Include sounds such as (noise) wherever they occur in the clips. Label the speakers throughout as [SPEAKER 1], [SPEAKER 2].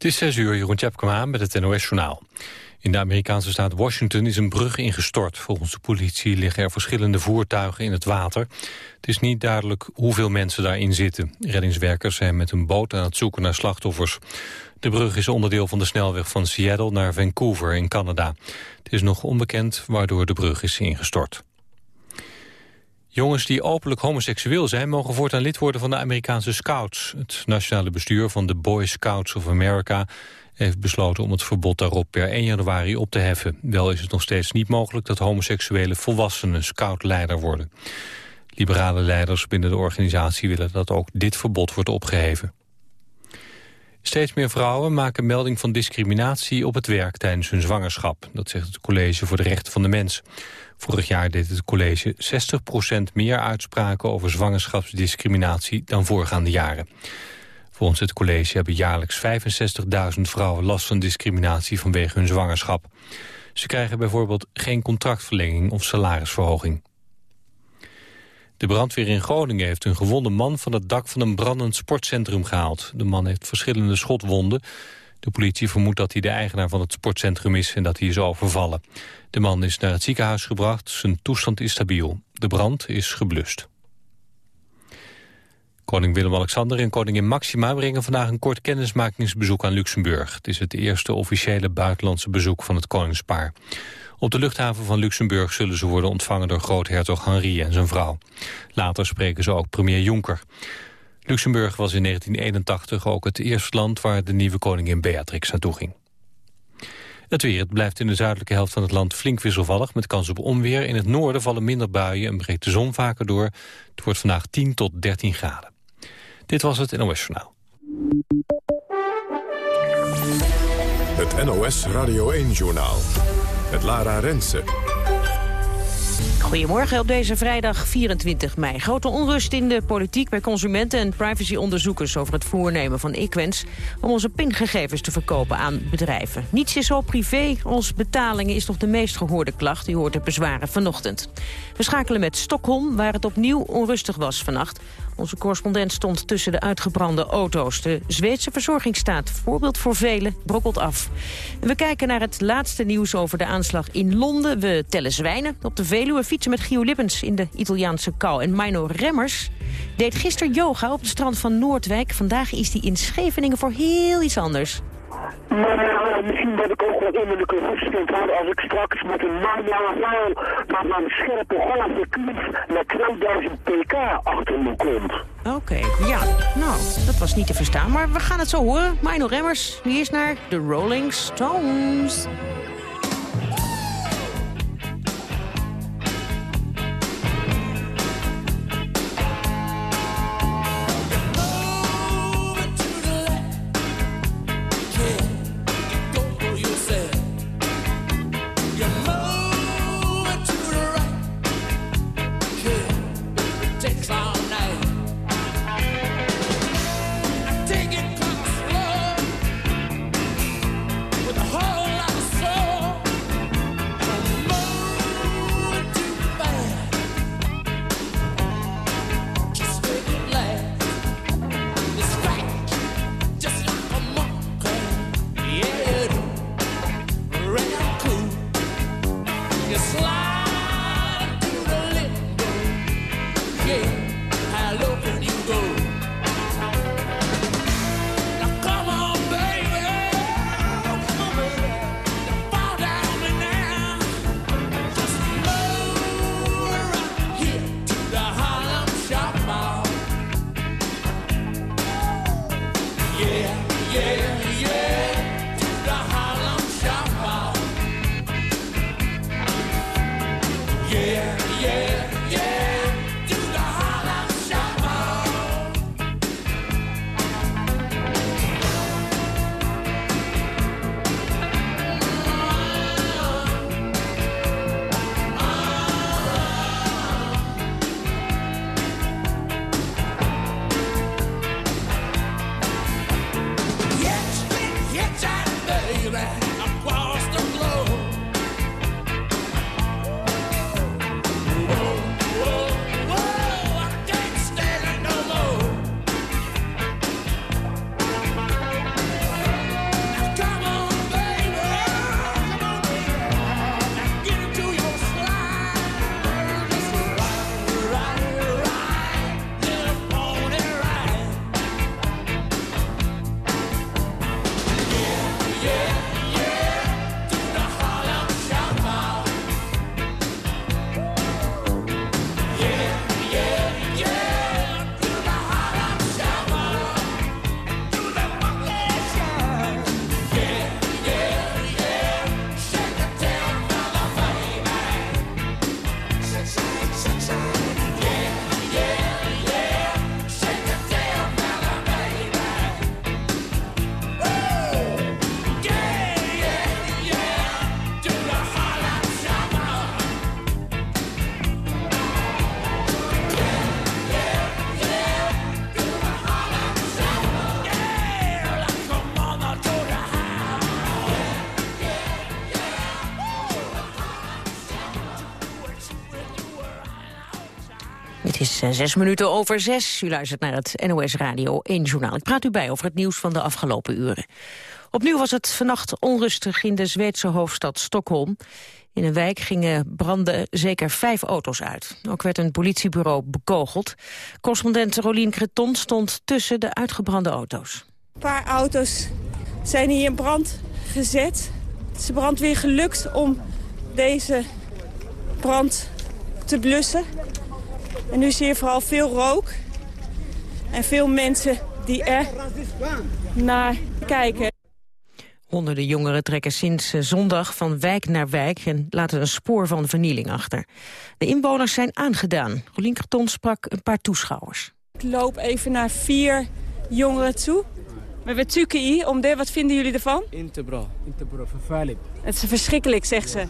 [SPEAKER 1] Het is 6 uur, Jeroen Tjepkema met het NOS-journaal. In de Amerikaanse staat Washington is een brug ingestort. Volgens de politie liggen er verschillende voertuigen in het water. Het is niet duidelijk hoeveel mensen daarin zitten. Reddingswerkers zijn met een boot aan het zoeken naar slachtoffers. De brug is onderdeel van de snelweg van Seattle naar Vancouver in Canada. Het is nog onbekend waardoor de brug is ingestort. Jongens die openlijk homoseksueel zijn... mogen voortaan lid worden van de Amerikaanse Scouts. Het nationale bestuur van de Boy Scouts of America... heeft besloten om het verbod daarop per 1 januari op te heffen. Wel is het nog steeds niet mogelijk dat homoseksuele volwassenen scoutleider worden. Liberale leiders binnen de organisatie willen dat ook dit verbod wordt opgeheven. Steeds meer vrouwen maken melding van discriminatie op het werk tijdens hun zwangerschap. Dat zegt het College voor de Rechten van de Mens. Vorig jaar deed het college 60% meer uitspraken over zwangerschapsdiscriminatie dan voorgaande jaren. Volgens het college hebben jaarlijks 65.000 vrouwen last van discriminatie vanwege hun zwangerschap. Ze krijgen bijvoorbeeld geen contractverlenging of salarisverhoging. De brandweer in Groningen heeft een gewonde man van het dak van een brandend sportcentrum gehaald. De man heeft verschillende schotwonden. De politie vermoedt dat hij de eigenaar van het sportcentrum is en dat hij is overvallen. De man is naar het ziekenhuis gebracht, zijn toestand is stabiel. De brand is geblust. Koning Willem-Alexander en koningin Maxima brengen vandaag een kort kennismakingsbezoek aan Luxemburg. Het is het eerste officiële buitenlandse bezoek van het koningspaar. Op de luchthaven van Luxemburg zullen ze worden ontvangen door groothertog Henri en zijn vrouw. Later spreken ze ook premier Jonker. Luxemburg was in 1981 ook het eerste land waar de nieuwe koningin Beatrix naartoe ging. Het weer. Het blijft in de zuidelijke helft van het land flink wisselvallig... met kans op onweer. In het noorden vallen minder buien en breekt de zon vaker door. Het wordt vandaag 10 tot 13 graden. Dit was het NOS Journaal.
[SPEAKER 2] Het NOS Radio 1-journaal. Het Lara Rensen.
[SPEAKER 3] Goedemorgen op deze vrijdag 24 mei. Grote onrust in de politiek bij consumenten en privacyonderzoekers... over het voornemen van Equens om onze pingegevens te verkopen aan bedrijven. Niets is zo privé als betalingen is nog de meest gehoorde klacht. U hoort de bezwaren vanochtend. We schakelen met Stockholm, waar het opnieuw onrustig was vannacht. Onze correspondent stond tussen de uitgebrande auto's. De Zweedse verzorgingsstaat, voorbeeld voor velen, brokkelt af. we kijken naar het laatste nieuws over de aanslag in Londen. We tellen zwijnen op de Veluwe, fietsen met Gio Lippens in de Italiaanse kou. En Mino Remmers deed gisteren yoga op het strand van Noordwijk. Vandaag is hij in Scheveningen voor heel iets anders.
[SPEAKER 4] Maar misschien dat ik ook wat innerlijke rust vind houden als ik straks met een vrouw met mijn scherpe golven kunst met 2000 pk achter me komt.
[SPEAKER 3] Oké, ja. Nou, dat was niet te verstaan, maar we gaan het zo horen. Mino Remmers, nu is naar de Rolling Stones. sunshine. Het is eh, zes minuten over zes. U luistert naar het NOS Radio 1 Journaal. Ik praat u bij over het nieuws van de afgelopen uren. Opnieuw was het vannacht onrustig in de Zweedse hoofdstad Stockholm. In een wijk gingen branden zeker vijf auto's uit. Ook werd een politiebureau bekogeld. Correspondent Rolien Creton stond tussen de uitgebrande auto's.
[SPEAKER 5] Een paar auto's zijn hier in brand gezet. Het is brandweer gelukt om deze brand te blussen. En nu zie je vooral veel rook. En veel mensen die er naar kijken.
[SPEAKER 3] Honderden jongeren trekken sinds eh, zondag van wijk naar wijk... en laten een spoor van vernieling achter. De inwoners zijn aangedaan. Rolien Karton sprak een paar toeschouwers.
[SPEAKER 5] Ik loop even naar vier jongeren toe. We hebben TUKI om de. Wat vinden jullie ervan?
[SPEAKER 6] Inte bra. Inte bra. Förfärligt.
[SPEAKER 5] Het is verschrikkelijk, zegt ze.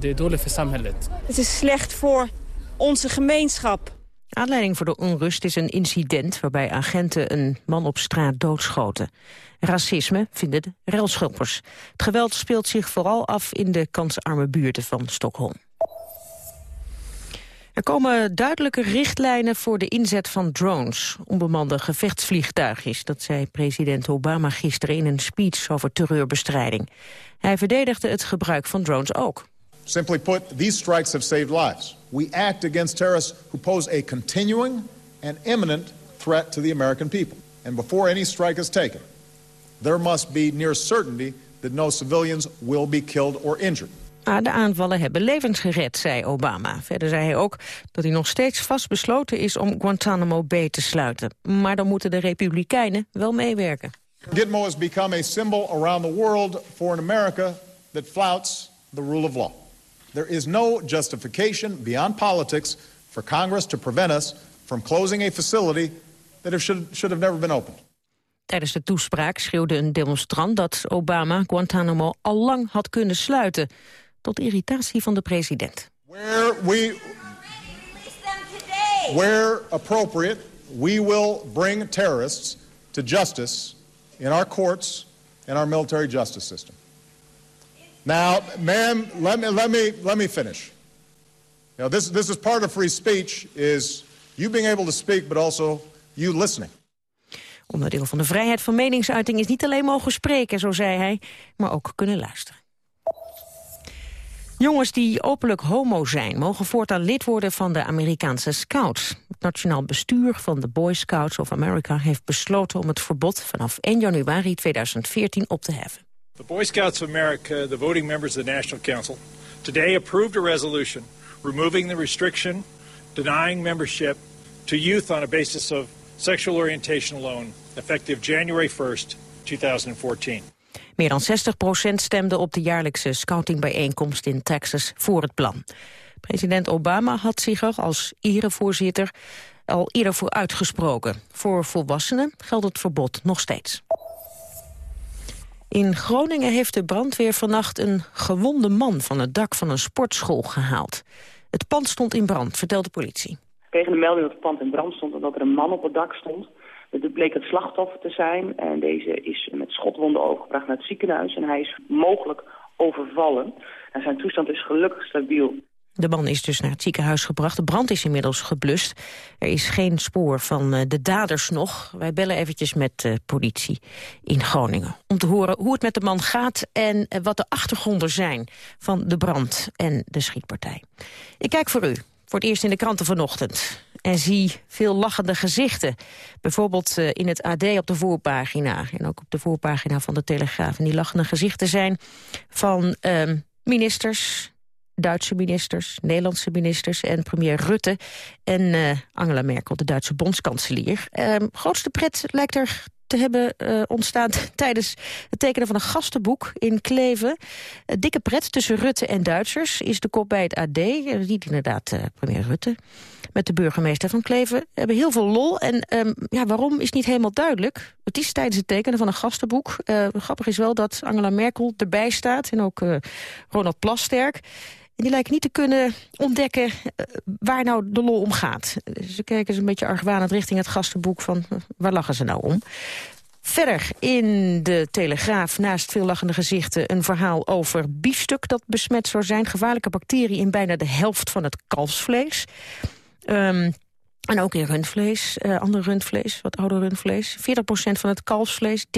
[SPEAKER 6] Är dåligt för samhället.
[SPEAKER 5] Het is slecht voor onze gemeenschap.
[SPEAKER 3] Aanleiding voor de onrust is een incident waarbij agenten een man op straat doodschoten. Racisme vinden de. Het geweld speelt zich vooral af in de kansarme buurten van Stockholm. Er komen duidelijke richtlijnen voor de inzet van drones. Onbemande gevechtsvliegtuigjes, dat zei president Obama gisteren in een speech over terreurbestrijding. Hij verdedigde het gebruik van drones ook.
[SPEAKER 7] Simply put, these strikes have saved lives. We act against terrorists who pose a continuing and imminent threat to the American people. And before any strike is taken, there must be near certainty that no civilians will be killed or injured.
[SPEAKER 3] Ah, de aanvallen hebben levens gered, zei Obama. Verder zei hij ook dat hij nog steeds vastbesloten is om Guantanamo Bay te sluiten. Maar dan moeten de Republikeinen wel meewerken.
[SPEAKER 7] Gitmo has become a symbol around the world for an America that flouts the rule of law. There is no justification beyond politics for Congress to prevent us from closing a facility that should, should have never been opened.
[SPEAKER 3] Tijdens de toespraak schreeuwde een demonstrant dat Obama Guantanamo al lang had kunnen sluiten. Tot irritatie van de president.
[SPEAKER 7] Where, we, where appropriate, we will bring terrorists to justice in our courts and our military justice system. Now, ma'am, let me, let, me, let me finish. This, this is part of free speech, is you being able to speak, but also you listening.
[SPEAKER 3] Onderdeel van de vrijheid van meningsuiting is niet alleen mogen spreken, zo zei hij, maar ook kunnen luisteren. Jongens die openlijk homo zijn, mogen voortaan lid worden van de Amerikaanse Scouts. Het Nationaal Bestuur van de Boy Scouts of America heeft besloten om het verbod vanaf 1 januari 2014 op te heffen.
[SPEAKER 8] The Boy Scouts of America, the voting members of the National Council, today approved a resolution removing the restriction denying membership to youth on a basis of sexual orientation alone, effective January 1st, 2014.
[SPEAKER 3] Meer dan 60% stemde op de jaarlijkse scoutingbijeenkomst in Texas voor het plan. President Obama had zich er als erevoorzitter al eerder voor uitgesproken. Voor volwassenen geldt het verbod nog steeds. In Groningen heeft de brandweer vannacht een gewonde man van het dak van een sportschool gehaald. Het pand stond in brand, vertelt de politie.
[SPEAKER 9] We kregen de melding dat het pand in brand stond en dat er een man op het dak stond. Het bleek het slachtoffer te zijn en deze is met schotwonden overgebracht naar het ziekenhuis. En hij is mogelijk overvallen. En zijn toestand is gelukkig stabiel.
[SPEAKER 3] De man is dus naar het ziekenhuis gebracht. De brand is inmiddels geblust. Er is geen spoor van eh, de daders nog. Wij bellen eventjes met de politie in Groningen... om te horen hoe het met de man gaat en eh, wat de achtergronden zijn... van de brand en de schietpartij. Ik kijk voor u, voor het eerst in de kranten vanochtend en zie veel lachende gezichten. Bijvoorbeeld eh, in het AD op de voorpagina en ook op de voorpagina van de Telegraaf. En die lachende gezichten zijn van uh, ministers, Duitse ministers, Nederlandse ministers en premier Rutte en uh, Angela Merkel, de Duitse bondskanselier. Uh, grootste pret lijkt er te hebben uh, ontstaan (laughs) tijdens het tekenen van een gastenboek in Kleven. Dikke pret tussen Rutte en Duitsers is de kop bij het AD. Je ziet inderdaad premier Rutte met de burgemeester van Kleven. Hebben heel veel lol en um, ja, waarom is niet helemaal duidelijk. Het is tijdens het tekenen van een gastenboek. grappig is wel dat Angela Merkel erbij staat en ook Ronald Plasterk. En die lijken niet te kunnen ontdekken waar nou de lol om gaat. Ze kijken ze een beetje argwanend richting het gastenboek van waar lachen ze nou om. Verder in de Telegraaf, naast veel lachende gezichten... een verhaal over biefstuk dat besmet zou zijn. Gevaarlijke bacteriën in bijna de helft van het kalfsvlees. Ehm, en ook in rundvlees, uh, ander rundvlees, wat ouder rundvlees. 40% van het kalfsvlees, 13%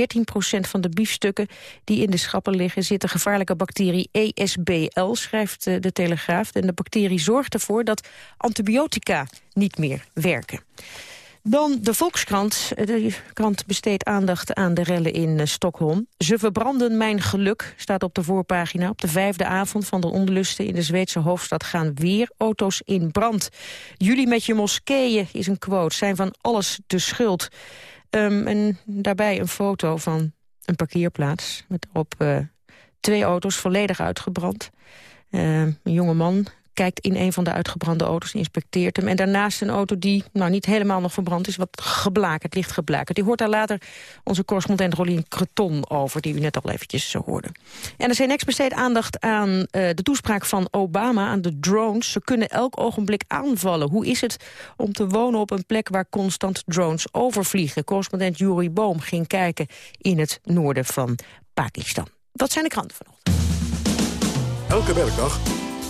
[SPEAKER 3] van de biefstukken die in de schappen liggen... zit de gevaarlijke bacterie ESBL, schrijft uh, de Telegraaf. En de bacterie zorgt ervoor dat antibiotica niet meer werken. Dan de Volkskrant. De krant besteedt aandacht aan de rellen in uh, Stockholm. Ze verbranden mijn geluk, staat op de voorpagina. Op de vijfde avond van de onlusten in de Zweedse hoofdstad gaan weer auto's in brand. Jullie met je moskeeën, is een quote, zijn van alles de schuld. Um, en daarbij een foto van een parkeerplaats met op uh, twee auto's volledig uitgebrand. Uh, een jonge man kijkt in een van de uitgebrande auto's, inspecteert hem. En daarnaast een auto die nou, niet helemaal nog verbrand is, wat geblakerd, licht geblakerd. Die hoort daar later onze correspondent Rolien Creton over, die u net al eventjes hoorde. En de CNX besteedt aandacht aan uh, de toespraak van Obama, aan de drones. Ze kunnen elk ogenblik aanvallen. Hoe is het om te wonen op een plek waar constant drones overvliegen? Correspondent Juri Boom ging kijken in het noorden van Pakistan. Dat zijn de kranten vanochtend.
[SPEAKER 2] Elke werkdag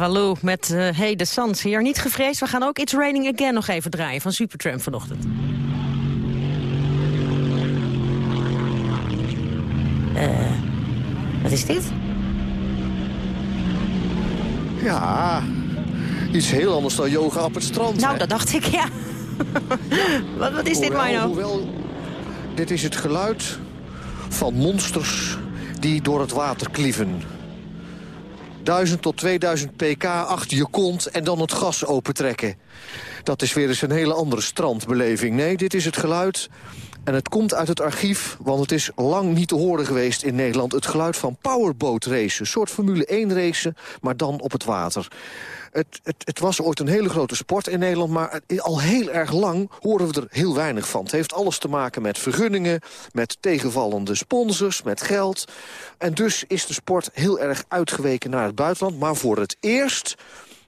[SPEAKER 3] Hallo, met uh, Hey de Sans hier. Niet gevreesd, we gaan ook It's Raining Again nog even draaien van Supertramp vanochtend. Eh, wat is dit?
[SPEAKER 10] Ja, iets heel anders dan yoga op het strand.
[SPEAKER 3] Nou, dat dacht ik, ja. (laughs) (laughs) wat, wat, is dit, Mino?
[SPEAKER 10] Hoewel, dit is het geluid van monsters die door het water klieven. 1000 tot 2000 pk achter je kont en dan het gas opentrekken. Dat is weer eens een hele andere strandbeleving. Nee, dit is het geluid en het komt uit het archief... want het is lang niet te horen geweest in Nederland... het geluid van powerboat racen. Een soort Formule 1 racen, maar dan op het water. Het, het, het was ooit een hele grote sport in Nederland... maar al heel erg lang horen we er heel weinig van. Het heeft alles te maken met vergunningen, met tegenvallende sponsors, met geld. En dus is de sport heel erg uitgeweken naar het buitenland. Maar voor het eerst,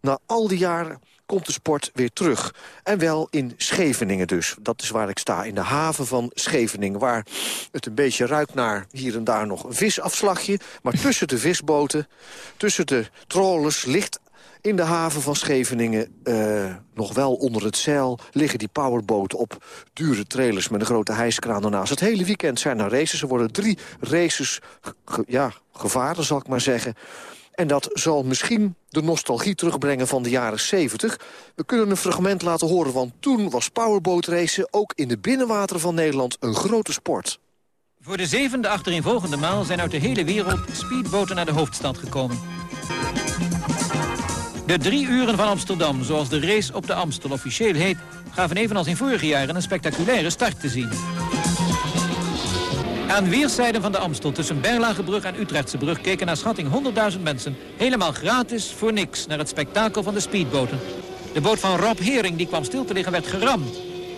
[SPEAKER 10] na al die jaren komt de sport weer terug. En wel in Scheveningen dus. Dat is waar ik sta, in de haven van Scheveningen... waar het een beetje ruikt naar hier en daar nog een visafslagje. Maar tussen de visboten, tussen de trawlers... ligt in de haven van Scheveningen, eh, nog wel onder het zeil... liggen die powerboten op dure trailers met een grote hijskraan ernaast. Het hele weekend zijn er races. Er worden drie races ja, gevaren, zal ik maar zeggen. En dat zal misschien de nostalgie terugbrengen van de jaren 70. We kunnen een fragment laten horen, want toen was powerbootracen... ook in de binnenwateren van Nederland een grote sport.
[SPEAKER 11] Voor de zevende achtereenvolgende maal zijn uit de hele wereld speedboten naar de hoofdstad gekomen. De drie uren van Amsterdam, zoals de race op de Amstel officieel heet... gaven evenals in vorige jaren een spectaculaire start te zien. Aan weerszijden van de Amstel tussen Berlagebrug en Utrechtsbrug... keken naar schatting 100.000 mensen helemaal gratis voor niks... naar het spektakel van de speedboten. De boot van Rob Hering die kwam stil te liggen werd geramd,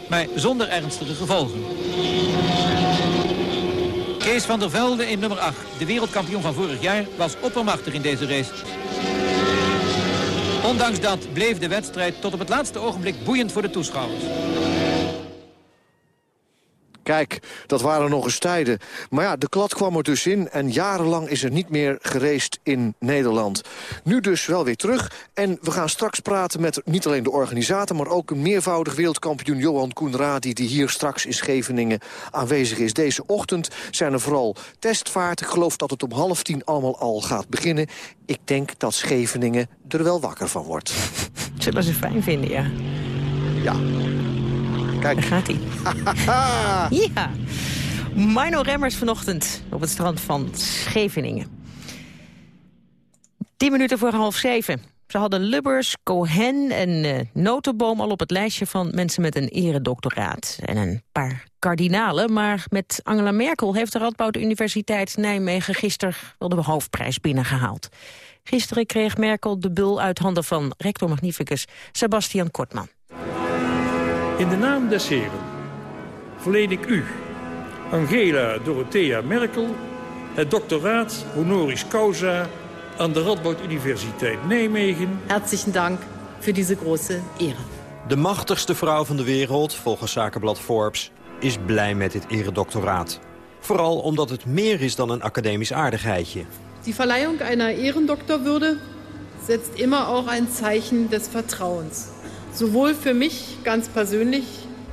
[SPEAKER 11] maar zonder ernstige gevolgen. Kees van der Velde in nummer 8, de wereldkampioen van vorig jaar, was oppermachtig in deze race. Ondanks dat bleef de wedstrijd tot op het laatste ogenblik boeiend voor de toeschouwers.
[SPEAKER 10] Kijk, dat waren nog eens tijden. Maar ja, de klad kwam er dus in en jarenlang is er niet meer gereest in Nederland. Nu dus wel weer terug. En we gaan straks praten met niet alleen de organisator... maar ook een meervoudig wereldkampioen Johan Koenradi... die hier straks in Scheveningen aanwezig is. Deze ochtend zijn er vooral testvaarten. Ik geloof dat het om half tien allemaal al gaat beginnen. Ik denk dat Scheveningen er wel wakker van wordt.
[SPEAKER 3] Zullen ze fijn vinden, ja.
[SPEAKER 10] Ja. Kijk.
[SPEAKER 3] Daar gaat hij. (laughs) ja. Mino Remmers vanochtend op het strand van Scheveningen. Tien minuten voor half zeven. Ze hadden Lubbers, Cohen en eh, Notenboom al op het lijstje van mensen met een eredoctoraat. En een paar kardinalen, maar met Angela Merkel heeft de Radboud Universiteit Nijmegen gisteren wel de hoofdprijs binnengehaald. Gisteren kreeg Merkel de bul uit handen van rector magnificus Sebastian Kortman.
[SPEAKER 12] In de naam des Heren verleen ik u, Angela Dorothea Merkel, het doctoraat honoris causa aan de Radboud Universiteit Nijmegen.
[SPEAKER 13] Herzlichen Dank für diese große Ehre.
[SPEAKER 14] De machtigste vrouw van de wereld, volgens zakenblad Forbes, is blij met dit eredoctoraat. Vooral omdat het meer is dan een academisch aardigheidje.
[SPEAKER 13] Die Verleihung einer Ehrendoktorwürde setzt immer auch ein Zeichen des Vertrauens. Sowohl für mich ganz persönlich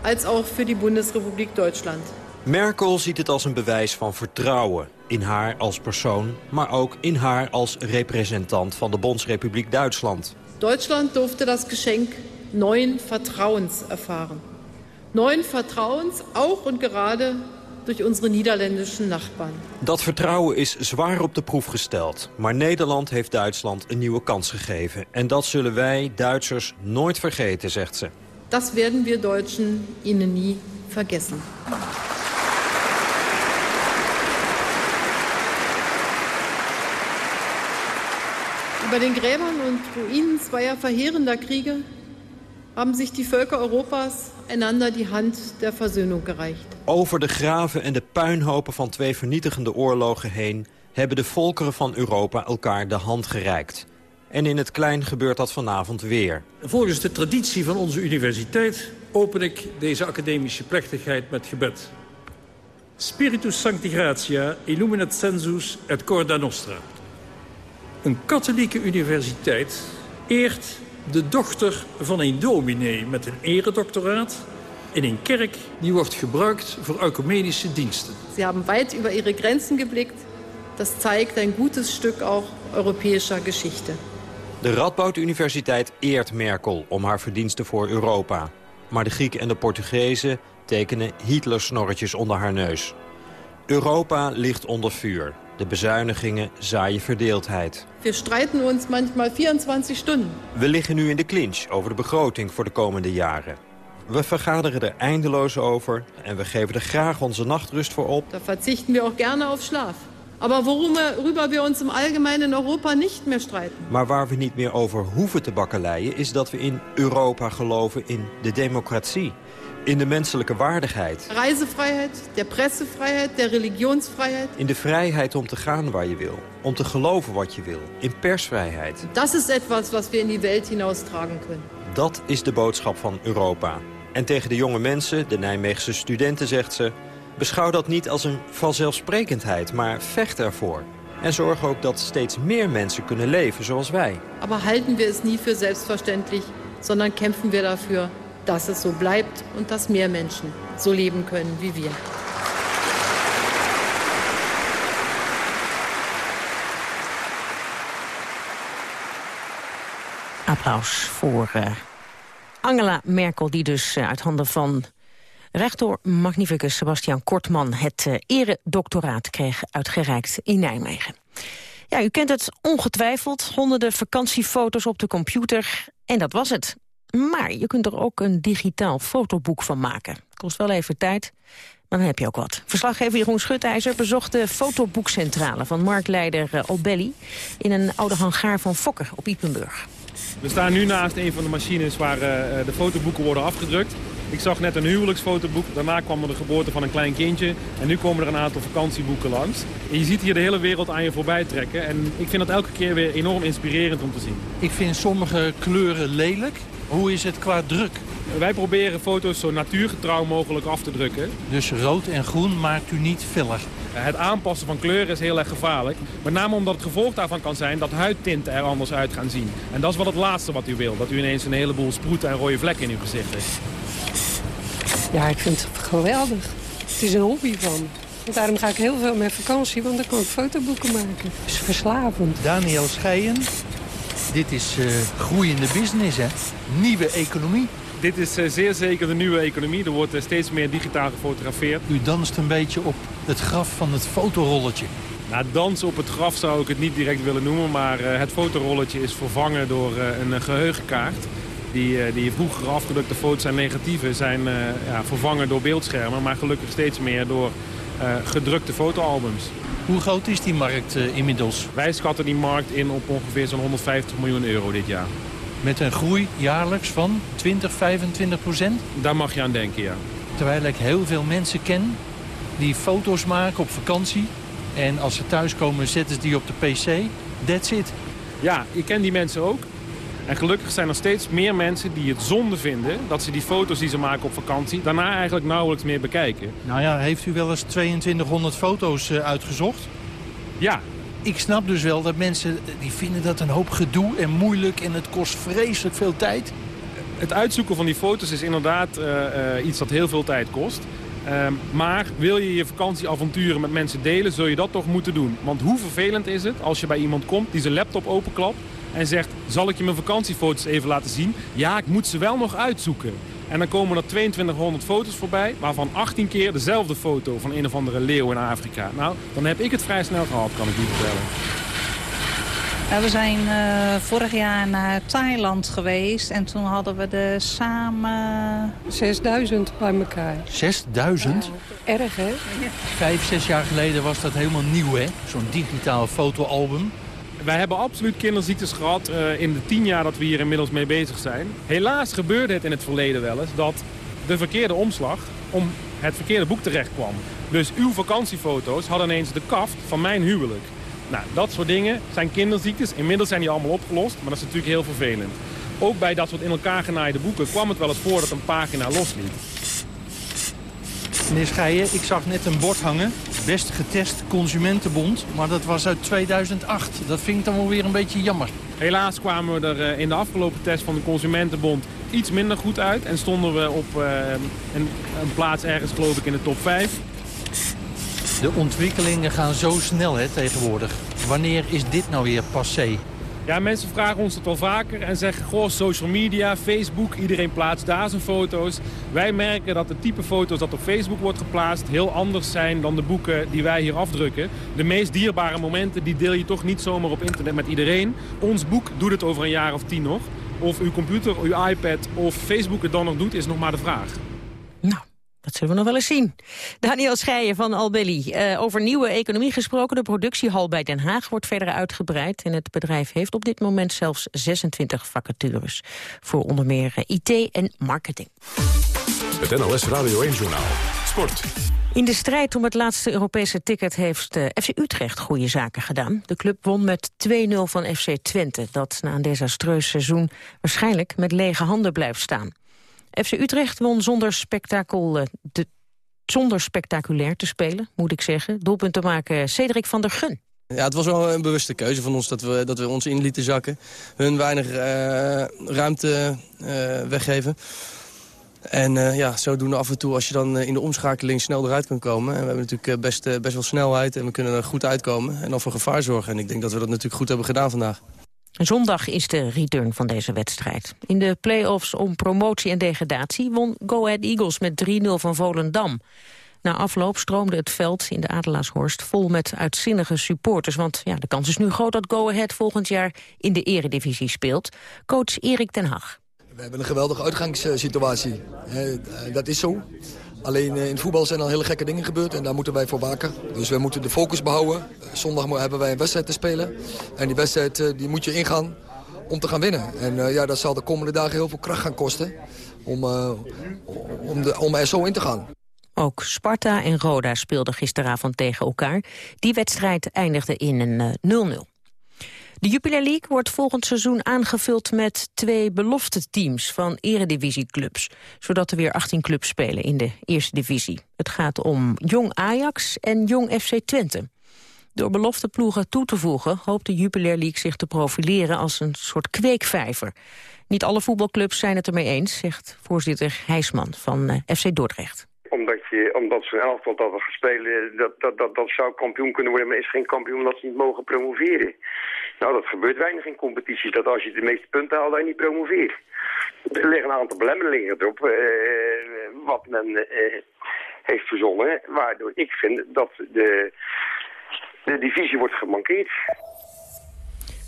[SPEAKER 13] als auch für die Bundesrepublik Deutschland.
[SPEAKER 14] Merkel ziet het als een bewijs van vertrouwen. In haar als persoon, maar ook in haar als representant van de Bondsrepubliek Duitsland.
[SPEAKER 13] Deutschland durfte das Geschenk neuen Vertrauens erfahren. Neuen Vertrauens auch und gerade durch unsere niederländischen Nachbarn.
[SPEAKER 14] Dat vertrouwen is zwaar op de proef gesteld. Maar Nederland heeft Duitsland een nieuwe kans gegeven. En dat zullen wij, Duitsers, nooit vergeten, zegt ze.
[SPEAKER 13] Das werden wir Deutschen Ihnen nie vergessen. Über den Gräbern und Ruinen zweier verheerender Kriege haben sich die Völker Europas einander die Hand der Versöhnung gereicht.
[SPEAKER 14] Over de graven en de puinhopen van twee vernietigende oorlogen heen... hebben de volkeren van Europa elkaar de hand gereikt. En in het klein gebeurt dat vanavond weer.
[SPEAKER 12] Volgens de traditie van onze universiteit open ik deze academische plechtigheid met gebed. Spiritus Sancti Gratia, illuminat sensus et corda nostra. Een katholieke universiteit eert de dochter van een dominee met een eredoctoraat... in een kerk die wordt gebruikt voor ecumenische diensten.
[SPEAKER 13] Sie haben weit über ihre Grenzen geblickt. Das zeigt ein gutes Stück auch europäischer Geschichte.
[SPEAKER 14] De Radboud Universiteit eert Merkel om haar verdiensten voor Europa. Maar de Grieken en de Portugezen tekenen Hitler-snorretjes onder haar neus. Europa ligt onder vuur. De bezuinigingen zaaien verdeeldheid.
[SPEAKER 13] Wir streiten uns manchmal 24 Stunden.
[SPEAKER 14] We liggen nu in de clinch over de begroting voor de komende jaren. We vergaderen er eindeloos over en we geven er graag onze nachtrust voor op.
[SPEAKER 13] Da verzichten wir auch gerne auf Schlaf. Aber worüber wir uns im Allgemeinen in Europa nicht mehr streiten.
[SPEAKER 14] Maar waar we niet meer over hoeven te bakkeleien... is dat we in Europa geloven in de democratie. In de menselijke waardigheid.
[SPEAKER 13] Reisevrijheid, der Pressevrijheid, der Religionsvrijheid.
[SPEAKER 14] In de vrijheid om te gaan waar je wil. Om te geloven wat je wil. In persvrijheid.
[SPEAKER 13] Das ist etwas, was wir in die Welt hinaustragen können.
[SPEAKER 14] Dat is de boodschap van Europa. En tegen de jonge mensen, de Nijmeegse studenten, zegt ze... beschouw dat niet als een vanzelfsprekendheid, maar vecht ervoor. En zorg ook dat steeds meer mensen kunnen leven zoals wij.
[SPEAKER 13] Aber halten wir es nie für selbstverständlich, sondern kämpfen wir dafür, dass es so bleibt und dass mehr Menschen so leben können wie wir.
[SPEAKER 3] Applaus voor uh, Angela Merkel, die dus uh, uit handen van rector magnificus Sebastian Kortman... het uh, eredoctoraat kreeg uitgereikt in Nijmegen. Ja, u kent het ongetwijfeld, honderden vakantiefoto's op de computer. En dat was het. Maar je kunt er ook een digitaal fotoboek van maken. Kost wel even tijd, maar dan heb je ook wat. Verslaggever Jeroen Schutijzer bezocht de fotoboekcentrale van marktleider Albelli... in een oude hangaar van Fokker op Ipenburg.
[SPEAKER 15] We staan nu naast een van de machines waar uh, de fotoboeken worden afgedrukt. Ik zag net een huwelijksfotoboek, daarna kwam er de geboorte van een klein kindje. En nu komen er een aantal vakantieboeken langs. En je ziet hier de hele wereld aan je voorbij trekken. En ik vind dat elke keer weer enorm inspirerend om te zien.
[SPEAKER 16] Ik vind sommige kleuren lelijk. Hoe is het qua druk?
[SPEAKER 15] Wij proberen foto's zo natuurgetrouw mogelijk af te drukken.
[SPEAKER 16] Dus rood en groen maakt u niet filler?
[SPEAKER 15] Het aanpassen van kleuren is heel erg gevaarlijk. Met name omdat het gevolg daarvan kan zijn dat huidtinten er anders uit gaan zien. En dat is wel het laatste wat u wil. Dat u ineens een heleboel sproeten en rode vlekken in uw gezicht heeft.
[SPEAKER 17] Ja, ik vind het geweldig. Het is een hobby van. Daarom ga ik heel veel met vakantie, want dan kan ik fotoboeken maken. Het is verslavend.
[SPEAKER 16] Daniel Scheijen, dit is uh, groeiende business, hè? Nieuwe economie.
[SPEAKER 15] Dit is uh, zeer zeker de nieuwe economie. Er wordt uh, steeds meer digitaal gefotografeerd.
[SPEAKER 16] U danst een beetje op het graf van het fotorolletje.
[SPEAKER 15] Nou, dansen op het graf zou ik het niet direct willen noemen. Maar het fotorolletje is vervangen door een geheugenkaart. Die, die vroeger afgedrukte foto's en negatieve zijn ja, vervangen door beeldschermen. Maar gelukkig steeds meer door gedrukte fotoalbums.
[SPEAKER 16] Hoe groot is die markt uh, inmiddels?
[SPEAKER 15] Wij schatten die markt in op ongeveer zo'n 150 miljoen euro dit jaar.
[SPEAKER 16] Met een groei jaarlijks van 20, 25 procent?
[SPEAKER 15] Daar mag je aan denken, ja.
[SPEAKER 16] Terwijl ik heel veel mensen ken die foto's maken op vakantie... en als ze thuiskomen zetten ze die op de pc. That's it.
[SPEAKER 15] Ja, ik ken die mensen ook. En gelukkig zijn er steeds meer mensen die het zonde vinden... dat ze die foto's die ze maken op vakantie daarna eigenlijk nauwelijks meer bekijken.
[SPEAKER 16] Nou ja, heeft u wel eens 2200 foto's uh, uitgezocht?
[SPEAKER 15] Ja.
[SPEAKER 16] Ik snap dus wel dat mensen die vinden dat een hoop gedoe en moeilijk... en het kost vreselijk veel tijd.
[SPEAKER 15] Het uitzoeken van die foto's is inderdaad uh, uh, iets dat heel veel tijd kost. Uh, maar wil je je vakantieavonturen met mensen delen, zul je dat toch moeten doen. Want hoe vervelend is het als je bij iemand komt die zijn laptop openklapt en zegt, zal ik je mijn vakantiefoto's even laten zien? Ja, ik moet ze wel nog uitzoeken. En dan komen er 2200 foto's voorbij, waarvan 18 keer dezelfde foto van een of andere leeuw in Afrika. Nou, dan heb ik het vrij snel gehad, kan ik niet vertellen.
[SPEAKER 18] We zijn uh, vorig jaar naar Thailand geweest en toen hadden we er samen...
[SPEAKER 17] 6000 bij elkaar.
[SPEAKER 16] 6000?
[SPEAKER 17] Ja, erg, hè?
[SPEAKER 16] Vijf, zes jaar geleden was dat helemaal nieuw, hè? Zo'n digitaal fotoalbum.
[SPEAKER 15] Wij hebben absoluut kinderziektes gehad uh, in de tien jaar dat we hier inmiddels mee bezig zijn. Helaas gebeurde het in het verleden wel eens dat de verkeerde omslag om het verkeerde boek terecht kwam. Dus uw vakantiefoto's hadden ineens de kaft van mijn huwelijk. Nou, dat soort dingen zijn kinderziektes. Inmiddels zijn die allemaal opgelost, maar dat is natuurlijk heel vervelend. Ook bij dat soort in elkaar genaaide boeken kwam het wel eens voor dat een pagina losliep.
[SPEAKER 16] Meneer Scheijen, ik zag net een bord hangen. Best getest Consumentenbond. Maar dat was uit 2008. Dat vind ik dan wel weer een beetje jammer.
[SPEAKER 15] Helaas kwamen we er in de afgelopen test van de Consumentenbond iets minder goed uit. En stonden we op uh, een, een, plaats ergens geloof ik in de top 5.
[SPEAKER 16] De ontwikkelingen gaan zo snel hè, tegenwoordig. Wanneer is dit nou weer passé?
[SPEAKER 15] Ja, mensen vragen ons dat al vaker en zeggen... goh, social media, Facebook, iedereen plaatst daar zijn foto's. Wij merken dat de type foto's dat op Facebook wordt geplaatst... heel anders zijn dan de boeken die wij hier afdrukken. De meest dierbare momenten die deel je toch niet zomaar op internet met iedereen. Ons boek doet het over een jaar of tien nog. Of uw computer, uw iPad of Facebook het dan nog doet, is nog maar de vraag.
[SPEAKER 3] Dat zullen we nog wel eens zien. Daniel Scheijen van Albelli. Uh, over nieuwe economie gesproken. De productiehal bij Den Haag wordt verder uitgebreid. En het bedrijf heeft op dit moment zelfs 26 vacatures. Voor onder meer eh, IT en marketing.
[SPEAKER 19] Het NLS Radio 1-journaal. Sport.
[SPEAKER 3] In de strijd om het laatste Europese ticket heeft uh, FC Utrecht goede zaken gedaan. De club won met 2-0 van FC Twente, dat na een desastreus seizoen waarschijnlijk met lege handen blijft staan. FC Utrecht won zonder, spektakel, eh, de, zonder spectaculair te spelen, moet ik zeggen. Doelpunt te maken Cedric van der Gun.
[SPEAKER 20] Ja, het was wel een bewuste keuze van ons dat we, dat we ons in lieten zakken. Hun weinig uh, ruimte uh, weggeven. En uh, ja, zodoende af en toe als je dan in de omschakeling snel eruit kan komen. En we hebben natuurlijk best, best wel snelheid en we kunnen er goed uitkomen. En dan voor gevaar zorgen. En ik denk dat we dat natuurlijk goed hebben gedaan vandaag.
[SPEAKER 3] Zondag is de return van deze wedstrijd. In de play-offs om promotie en degradatie won Go Ahead Eagles met 3-0 van Volendam. Na afloop stroomde het veld in de Adelaarshorst vol met uitzinnige supporters. Want ja, de kans is nu groot dat Go Ahead volgend jaar in de eredivisie speelt. Coach Erik ten Hag.
[SPEAKER 21] We hebben een geweldige uitgangssituatie. Dat is zo. Alleen eh, in voetbal zijn al hele gekke dingen gebeurd en daar moeten wij voor waken. Dus we moeten de focus behouden. Zondag hebben wij een wedstrijd te spelen. En die wedstrijd eh, die moet je ingaan om te gaan winnen. En ja, dat zal de komende dagen heel veel kracht gaan kosten om, om, de, om er zo in te gaan.
[SPEAKER 3] Ook Sparta en Roda speelden gisteravond tegen elkaar. Die wedstrijd eindigde in een 0-0. De Jupiler League wordt volgend seizoen aangevuld met twee belofte teams van eredivisieclubs, zodat er weer 18 clubs spelen in de eerste divisie. Het gaat om Jong Ajax en Jong FC Twente. Door belofte ploegen toe te voegen hoopt de Jupiler League zich te profileren als een soort kweekvijver. Niet alle voetbalclubs zijn het ermee eens, zegt voorzitter Heisman van eh, FC Dordrecht
[SPEAKER 22] omdat, je, omdat zo'n elftal dat we spelen, dat, dat, dat, dat zou kampioen kunnen worden, maar is geen kampioen omdat ze niet mogen promoveren. Nou, dat gebeurt weinig in competities, dat als je de meeste punten haalt, dan je niet promoveert. Er liggen een aantal belemmeringen erop, uh, wat men uh, heeft verzonnen, waardoor ik vind dat de, de divisie wordt gemankeerd.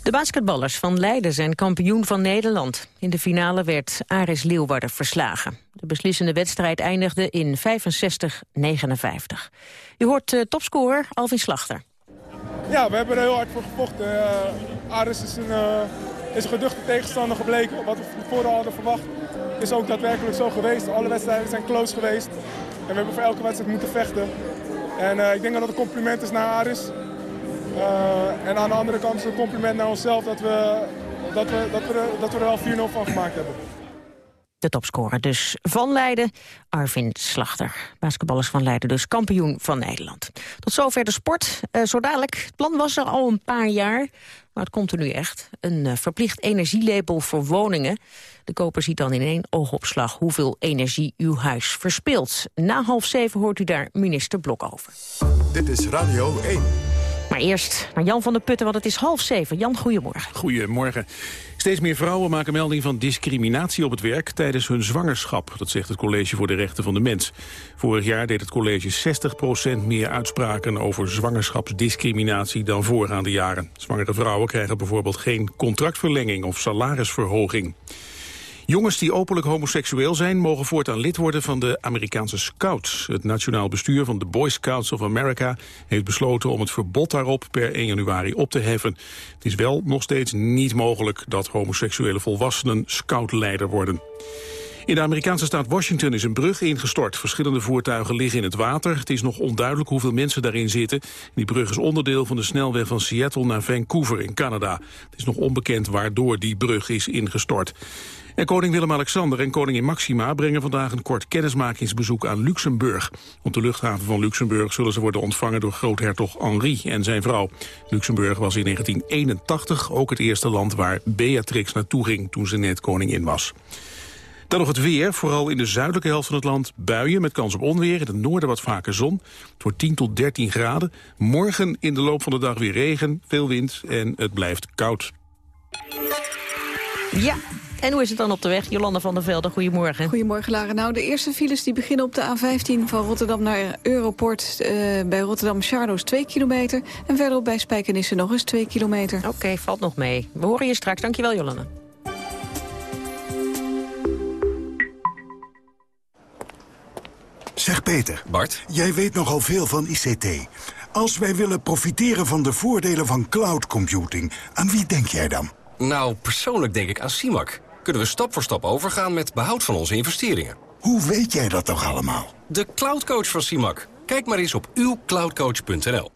[SPEAKER 3] De basketballers van Leiden zijn kampioen van Nederland. In de finale werd Aris Leeuwarden verslagen. De beslissende wedstrijd eindigde in 65-59. U hoort uh, topscorer Alvin Slachter.
[SPEAKER 23] Ja, we hebben er heel hard voor gevochten. Uh, Aris is een, uh, is een geduchte tegenstander gebleken. Wat we vooral hadden verwacht is ook daadwerkelijk zo geweest. Alle wedstrijden zijn close geweest. En we hebben voor elke wedstrijd moeten vechten. En ik denk dat het een compliment is naar Aris. Uh, en aan de andere kant is het een compliment naar onszelf dat we, dat we, dat we, dat we er al 4-0 van gemaakt hebben.
[SPEAKER 3] De topscorer dus van Leiden, Arvin Slachter. Basketballers van Leiden dus kampioen van Nederland. Tot zover de sport. Uh, zo dadelijk, het plan was er al een paar jaar, maar het komt er nu echt. Een uh, verplicht energielabel voor woningen. De koper ziet dan in één oogopslag hoeveel energie uw huis verspilt. Na half zeven hoort u daar minister Blok over.
[SPEAKER 19] Dit is Radio 1.
[SPEAKER 3] Maar eerst naar Jan van der Putten, want het is half zeven. Jan, goedemorgen.
[SPEAKER 24] Goedemorgen. Steeds meer vrouwen maken melding van discriminatie op het werk tijdens hun zwangerschap. Dat zegt het College voor de Rechten van de Mens. Vorig jaar deed het college 60% meer uitspraken over zwangerschapsdiscriminatie dan voorgaande jaren. Zwangere vrouwen krijgen bijvoorbeeld geen contractverlenging of salarisverhoging. Jongens die openlijk homoseksueel zijn... mogen voortaan lid worden van de Amerikaanse Scouts. Het nationaal bestuur van de Boy Scouts of America... heeft besloten om het verbod daarop per 1 januari op te heffen. Het is wel nog steeds niet mogelijk dat homoseksuele volwassenen scoutleider worden. In de Amerikaanse staat Washington is een brug ingestort. Verschillende voertuigen liggen in het water. Het is nog onduidelijk hoeveel mensen daarin zitten. Die brug is onderdeel van de snelweg van Seattle naar Vancouver in Canada. Het is nog onbekend waardoor die brug is ingestort. En koning Willem-Alexander en koningin Maxima brengen vandaag een kort kennismakingsbezoek aan Luxemburg. Op de luchthaven van Luxemburg zullen ze worden ontvangen door groothertog Henri en zijn vrouw. Luxemburg was in 1981 ook het eerste land waar Beatrix naartoe ging toen ze net koningin was. Dan nog het weer, vooral in de zuidelijke helft van het land buien met kans op onweer. In het noorden wat vaker zon. Het wordt 10 tot 13 graden. Morgen in de loop van de dag weer regen, veel wind en het blijft koud.
[SPEAKER 3] Ja, en hoe is het dan op de weg? Jolanda van der Velde, goedemorgen.
[SPEAKER 25] Goedemorgen, Lara. Nou, de eerste files die beginnen op de A15 van Rotterdam naar Europort... Uh, bij Rotterdam-Charloes 2 kilometer. En verderop bij Spijkenisse nog eens 2 kilometer.
[SPEAKER 3] Oké, valt nog mee. We horen je straks. Dankjewel, Jolanda.
[SPEAKER 26] Zeg Peter.
[SPEAKER 27] Bart.
[SPEAKER 26] Jij weet nogal veel van ICT. Als wij willen profiteren van de voordelen van cloud computing, aan wie denk jij dan?
[SPEAKER 27] Nou, persoonlijk denk ik aan CIMAC. Kunnen we stap voor stap overgaan met behoud van onze investeringen.
[SPEAKER 26] Hoe weet jij dat toch allemaal?
[SPEAKER 27] De cloudcoach van CIMAC. Kijk maar eens op uwcloudcoach.nl.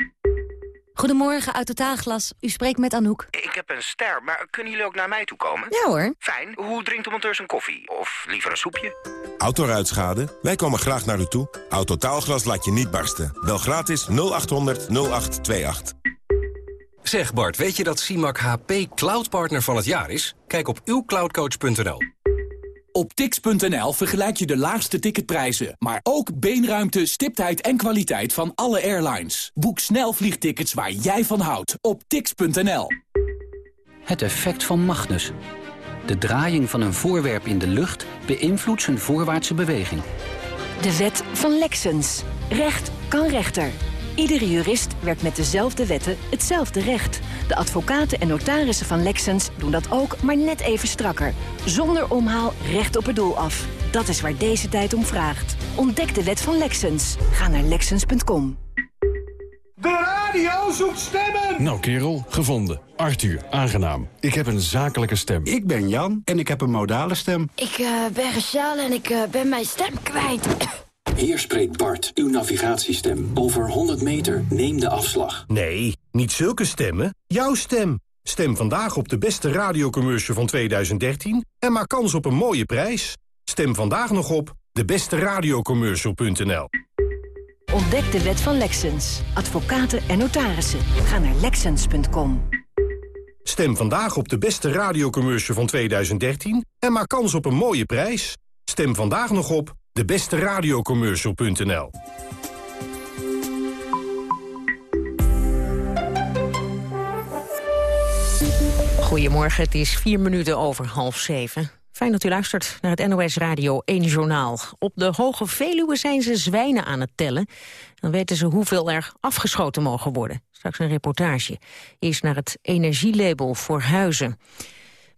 [SPEAKER 28] Goedemorgen, uit Totaalglas. U spreekt met Anouk.
[SPEAKER 29] Ik heb een ster, maar kunnen jullie ook naar mij toe komen?
[SPEAKER 28] Ja hoor.
[SPEAKER 29] Fijn. Hoe drinkt de monteur zijn koffie? Of liever een soepje?
[SPEAKER 30] Autoruitschade? Wij komen graag naar u toe. Autotaalglas laat je niet barsten. Bel gratis 0800 0828.
[SPEAKER 27] Zeg Bart, weet je dat CIMAC HP Cloud Partner van het jaar is? Kijk op uwcloudcoach.nl.
[SPEAKER 31] Op tix.nl vergelijk je de laagste ticketprijzen, maar ook beenruimte, stiptheid en kwaliteit van alle airlines. Boek snel vliegtickets waar jij van houdt op tix.nl.
[SPEAKER 32] Het effect van Magnus. De draaiing van een voorwerp in de lucht beïnvloedt zijn voorwaartse beweging.
[SPEAKER 33] De wet van Lexens. Recht kan rechter. Iedere jurist werkt met dezelfde wetten hetzelfde recht. De advocaten en notarissen van Lexens doen dat ook, maar net even strakker. Zonder omhaal recht op het doel af. Dat is waar deze tijd om vraagt. Ontdek de wet van Lexens. Ga naar Lexens.com.
[SPEAKER 34] De radio zoekt stemmen!
[SPEAKER 35] Nou kerel, gevonden. Arthur, aangenaam. Ik heb een zakelijke stem.
[SPEAKER 36] Ik ben Jan en ik heb een modale stem.
[SPEAKER 37] Ik uh, ben Rachel en ik uh, ben mijn stem kwijt.
[SPEAKER 38] Hier spreekt Bart, uw navigatiestem. Over 100 meter, neem de afslag.
[SPEAKER 39] Nee, niet zulke stemmen. Jouw stem. Stem vandaag op de beste radiocommercial van 2013 en maak kans op een mooie prijs. Stem vandaag nog op debesteradiocommercial.nl
[SPEAKER 33] Ontdek de wet van Lexens. Advocaten en notarissen. Ga naar Lexens.com.
[SPEAKER 39] Stem vandaag op de beste radiocommercial van 2013 en maak kans op een mooie prijs. Stem vandaag nog op debesteradiocommercial.nl
[SPEAKER 3] Goedemorgen, het is vier minuten over half zeven. Fijn dat u luistert naar het NOS Radio 1 Journaal. Op de Hoge Veluwe zijn ze zwijnen aan het tellen. Dan weten ze hoeveel er afgeschoten mogen worden. Straks een reportage. Eerst naar het energielabel voor huizen.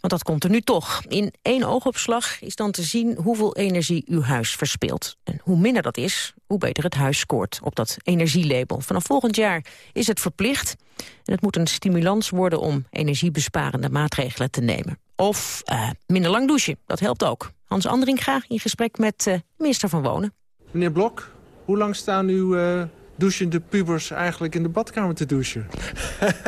[SPEAKER 3] Want dat komt er nu toch. In één oogopslag is dan te zien hoeveel energie uw huis verspeelt. En hoe minder dat is, hoe beter het huis scoort op dat energielabel. Vanaf volgend jaar is het verplicht. En het moet een stimulans worden om energiebesparende maatregelen te nemen. Of uh, minder lang douchen, dat helpt ook. Hans Andringa in gesprek met uh, minister van Wonen.
[SPEAKER 40] Meneer Blok, hoe lang staan uw uh, douchende pubers eigenlijk in de badkamer te douchen?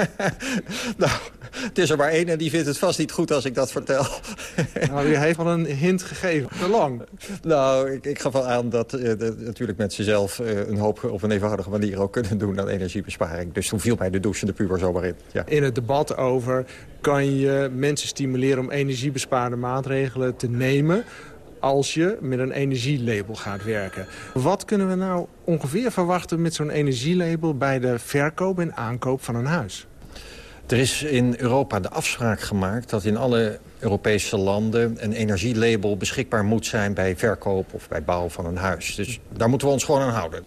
[SPEAKER 40] (laughs)
[SPEAKER 41] nou, het is er maar één en die vindt het vast niet goed als ik dat vertel. (laughs)
[SPEAKER 40] nou, u heeft al een hint gegeven. Te lang.
[SPEAKER 41] Nou, ik, ik gaf wel aan dat uh, de, natuurlijk mensen zelf uh, een hoop op een eenvoudige manier ook kunnen doen aan energiebesparing. Dus toen viel mij de douchende puber zomaar in. Ja.
[SPEAKER 40] In het debat over kan je mensen stimuleren om energiebesparende maatregelen te nemen als je met een energielabel gaat werken. Wat kunnen we nou ongeveer verwachten met zo'n energielabel... bij de verkoop en aankoop van een huis?
[SPEAKER 41] Er is in Europa de afspraak gemaakt dat in alle Europese landen... een energielabel beschikbaar moet zijn bij verkoop of bij bouw van een huis. Dus daar moeten we ons gewoon aan houden.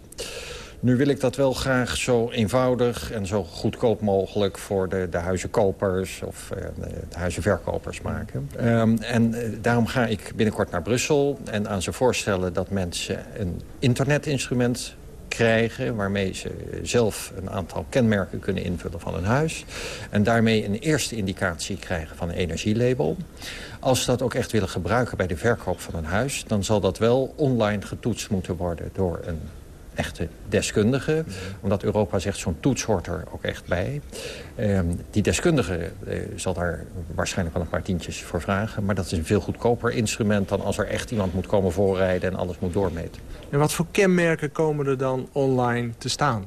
[SPEAKER 41] Nu wil ik dat wel graag zo eenvoudig en zo goedkoop mogelijk... voor de, de huizenkopers of uh, de huizenverkopers maken. Um, en uh, daarom ga ik binnenkort naar Brussel en aan ze voorstellen... dat mensen een internetinstrument krijgen... waarmee ze zelf een aantal kenmerken kunnen invullen van een huis. En daarmee een eerste indicatie krijgen van een energielabel. Als ze dat ook echt willen gebruiken bij de verkoop van een huis... dan zal dat wel online getoetst moeten worden door een echte deskundige. Omdat Europa zegt, zo'n toets hoort er ook echt bij. Um, die deskundige uh, zal daar waarschijnlijk wel een paar tientjes voor vragen. Maar dat is een veel goedkoper instrument dan als er echt iemand moet komen voorrijden... en alles moet doormeten.
[SPEAKER 40] En wat voor kenmerken komen er dan online te staan?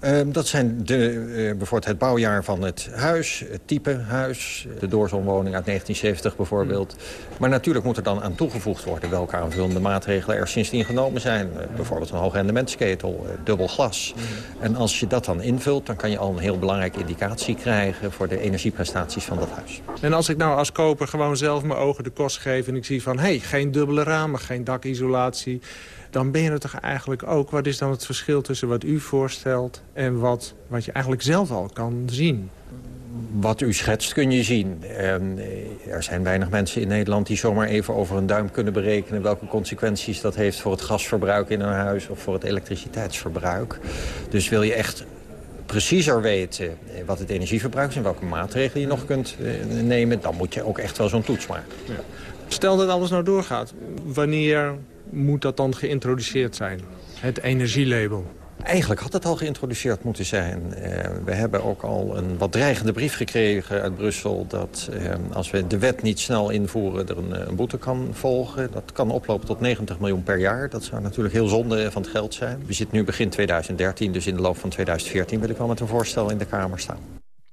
[SPEAKER 41] Ehm, dat zijn de, uh, bijvoorbeeld het bouwjaar van het huis, het type huis... de doorzonwoning uit 1970 bijvoorbeeld. Maar natuurlijk moet er dan aan toegevoegd worden... welke aanvullende maatregelen er sindsdien genomen zijn. Uh, bijvoorbeeld een hoogrendementsketel, uh, dubbel glas. En als je dat dan invult, dan kan je al een heel belangrijke indicatie krijgen... voor de energieprestaties van dat huis.
[SPEAKER 40] En als ik nou als koper gewoon zelf mijn ogen de kost geef... en ik zie van, hé, hey, geen dubbele ramen, geen dakisolatie dan ben je er toch eigenlijk ook... wat is dan het verschil tussen wat u voorstelt... en wat, wat je eigenlijk zelf al kan zien?
[SPEAKER 41] Wat u schetst kun je zien. Ehm, er zijn weinig mensen in Nederland die zomaar even over een duim kunnen berekenen... welke consequenties dat heeft voor het gasverbruik in een huis... of voor het elektriciteitsverbruik. Dus wil je echt preciezer weten wat het energieverbruik is... en welke maatregelen je nog kunt eh, nemen... dan moet je ook echt wel zo'n toets maken. Ja.
[SPEAKER 40] Stel dat alles nou doorgaat, wanneer moet dat dan geïntroduceerd zijn? Het energielabel.
[SPEAKER 41] Eigenlijk had het al geïntroduceerd moeten zijn. Uh, we hebben ook al een wat dreigende brief gekregen uit Brussel... dat uh, als we de wet niet snel invoeren er een, een, boete kan volgen. Dat kan oplopen tot 90 miljoen per jaar. Dat zou natuurlijk heel zonde van het geld zijn. We zitten nu begin 2013, dus in de loop van 2014... wil ik wel met een voorstel in de Kamer staan.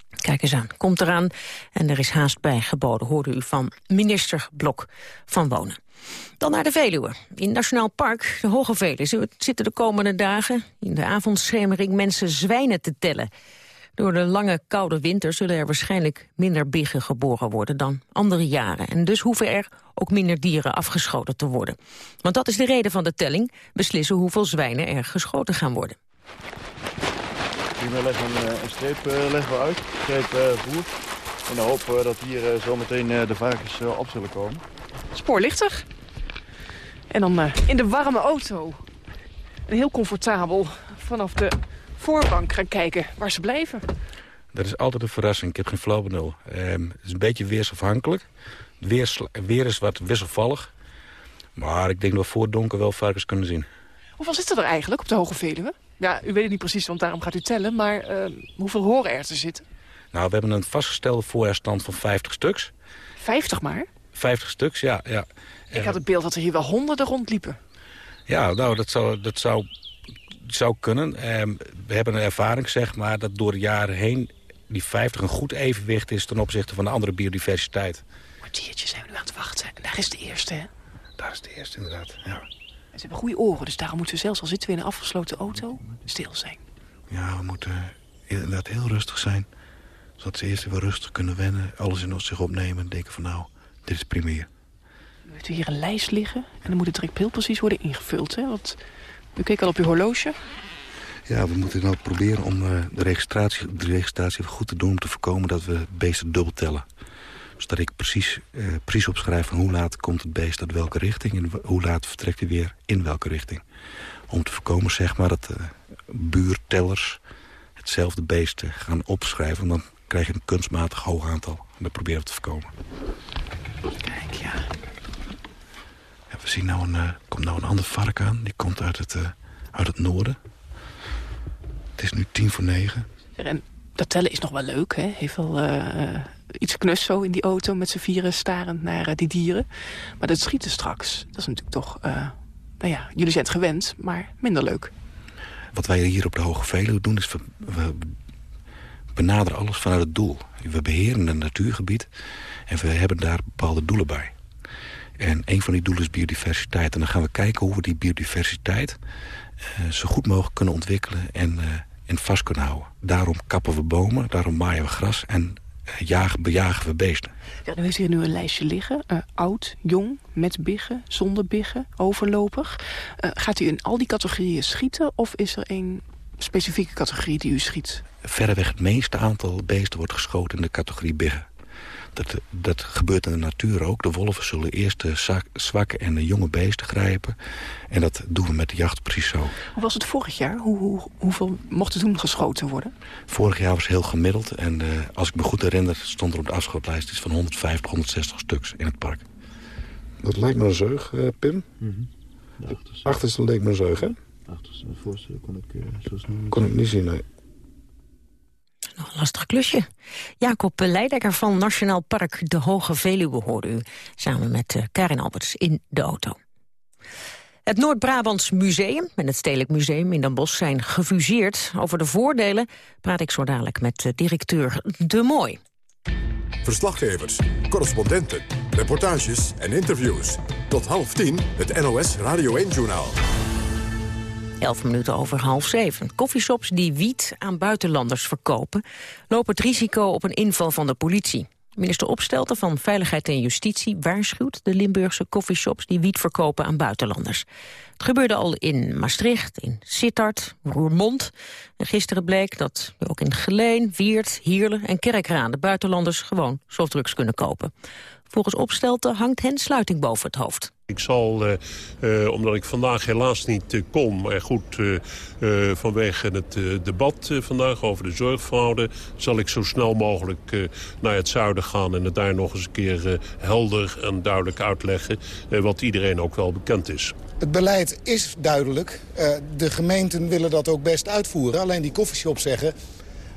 [SPEAKER 3] Kijk eens aan, komt eraan en er is haast bij geboden, hoorde u van minister Blok van Wonen. Dan naar de Veluwe. In Nationaal Park, de Hoge Veluwe, zitten de komende dagen in de avondschemering mensen zwijnen te tellen. Door de lange koude winter zullen er waarschijnlijk minder biggen geboren worden dan andere jaren. En dus hoeven er ook minder dieren afgeschoten te worden. Want dat is de reden van de telling, beslissen hoeveel zwijnen er geschoten gaan worden.
[SPEAKER 42] Hiermee leggen we een, een streep uh, leggen we uit, een streep uh, voer. In de hoop dat hier zometeen de varkens op zullen komen.
[SPEAKER 43] Spoorlichtig. En dan uh, in de warme auto. En heel comfortabel vanaf de voorbank gaan kijken waar ze blijven.
[SPEAKER 44] Dat is altijd een verrassing. Ik heb geen flauw benul. Um, het is een beetje weersafhankelijk. Het weer, weer is wat wisselvallig. Maar ik denk dat we voor donker wel varkens kunnen zien.
[SPEAKER 43] Hoeveel zitten er eigenlijk op de Hoge Veluwe? Ja, u weet het niet precies, want daarom gaat u tellen. Maar uh, hoeveel horen er te zitten?
[SPEAKER 44] Nou, we hebben een vastgestelde voorjaarstand van 50 stuks.
[SPEAKER 43] 50 maar?
[SPEAKER 44] 50 stuks, ja. ja.
[SPEAKER 43] Ik had het beeld dat er hier wel honderden rondliepen.
[SPEAKER 44] Ja, nou, dat zou, dat zou, zou kunnen. Ehm, we hebben een ervaring, zeg maar, dat door de jaren heen... die 50 een goed evenwicht is ten opzichte van de andere biodiversiteit.
[SPEAKER 43] Kwartiertje zijn we nu aan het wachten. En daar is de eerste, hè?
[SPEAKER 44] Daar is de eerste, inderdaad, ja.
[SPEAKER 43] ze hebben goede oren, dus daarom moeten we zelfs al zitten we in een afgesloten auto stil zijn.
[SPEAKER 44] Ja, we moeten inderdaad heel rustig zijn. Zodat ze eerst even rustig kunnen wennen, alles in zich opnemen en denken van nou, dit is prima hier.
[SPEAKER 43] U heeft hier een lijst liggen en dan moet het direct heel precies worden ingevuld. Hè? Want u keek al op uw horloge.
[SPEAKER 44] Ja, we moeten nou proberen om uh, de, registratie, de registratie goed te doen... om te voorkomen dat we beesten dubbel tellen. Zodat ik precies, uh, precies opschrijf van hoe laat komt het beest uit welke richting... en hoe laat vertrekt hij weer in welke richting. Om te voorkomen zeg maar, dat uh, buurtellers hetzelfde beest gaan opschrijven... dan krijg je een kunstmatig hoog aantal. En dat proberen we te voorkomen.
[SPEAKER 43] Kijk, ja.
[SPEAKER 44] ja we zien nou een, uh, komt nou een ander vark aan. Die komt uit het, uh, uit het noorden. Het is nu tien voor negen.
[SPEAKER 43] En dat tellen is nog wel leuk, hè? Heeft wel uh, iets knus zo in die auto met z'n vieren starend naar die dieren. Maar dat schieten straks, dat is natuurlijk toch... nou ja, jullie zijn het gewend, maar minder leuk.
[SPEAKER 44] Wat wij hier op de Hoge Veluwe doen, is we, we benaderen alles vanuit het doel. We beheren een natuurgebied en we hebben daar bepaalde doelen bij. En een van die doelen is biodiversiteit. En dan gaan we kijken hoe we die biodiversiteit uh, zo goed mogelijk kunnen ontwikkelen en, uh, en vast kunnen houden. Daarom kappen we bomen, daarom maaien we gras en jagen, bejagen we beesten.
[SPEAKER 43] Ja, nu heeft hier nu een lijstje liggen. oud, jong, met biggen, zonder biggen, overlopig. gaat u in al die categorieën schieten of is er een specifieke categorie die u schiet?
[SPEAKER 44] Verreweg het meeste aantal beesten wordt geschoten in de categorie biggen. Dat, dat gebeurt in de natuur ook. De wolven zullen eerst de zwakke en de jonge beesten grijpen. En dat doen we met de jacht precies zo.
[SPEAKER 43] Hoe was het vorig jaar? Hoe, hoe, hoeveel mochten toen geschoten worden?
[SPEAKER 44] Vorig jaar was heel gemiddeld. En uh, als ik me goed herinner stond er op de afschotlijst iets van 150, 160 stuks in het park. Dat lijkt me een zeug, uh, Pim. Mm -hmm. Achterste leek me een zeug, hè?
[SPEAKER 42] Achterste voorste kon ik uh, zo snel niet
[SPEAKER 44] Kon ik niet zien, nee.
[SPEAKER 3] Een lastig klusje. Jacob Leidekker van Nationaal Park De Hoge Veluwe hoorde u... samen met Karin Alberts in de auto. Het Noord-Brabants Museum en het Stedelijk Museum in Den Bosch zijn gefuseerd. Over de voordelen praat ik zo dadelijk met directeur De Mooi.
[SPEAKER 45] Verslaggevers, correspondenten, reportages en interviews. Tot half tien het NOS Radio 1-journaal.
[SPEAKER 3] 11 minuten over half zeven. Coffeeshops die wiet aan buitenlanders verkopen... lopen het risico op een inval van de politie. Minister Opstelten van Veiligheid en Justitie waarschuwt de Limburgse coffeeshops die wiet verkopen aan buitenlanders. Het gebeurde al in Maastricht, in Sittard, Roermond. En gisteren bleek dat ook in Geleen, Weert, Heerlen en Kerkraan de buitenlanders gewoon softdrugs kunnen kopen. Volgens Opstelten hangt hen sluiting boven het hoofd.
[SPEAKER 46] Ik zal, uh, uh, omdat ik vandaag helaas niet uh, kon... maar goed, vanwege het debat vandaag over de zorgfraude... zal ik zo snel mogelijk naar het zuiden gaan... en het daar nog eens een keer helder en duidelijk uitleggen... wat iedereen ook wel bekend is.
[SPEAKER 47] Het beleid is duidelijk. de gemeenten willen dat ook best uitvoeren. Alleen die koffieshops zeggen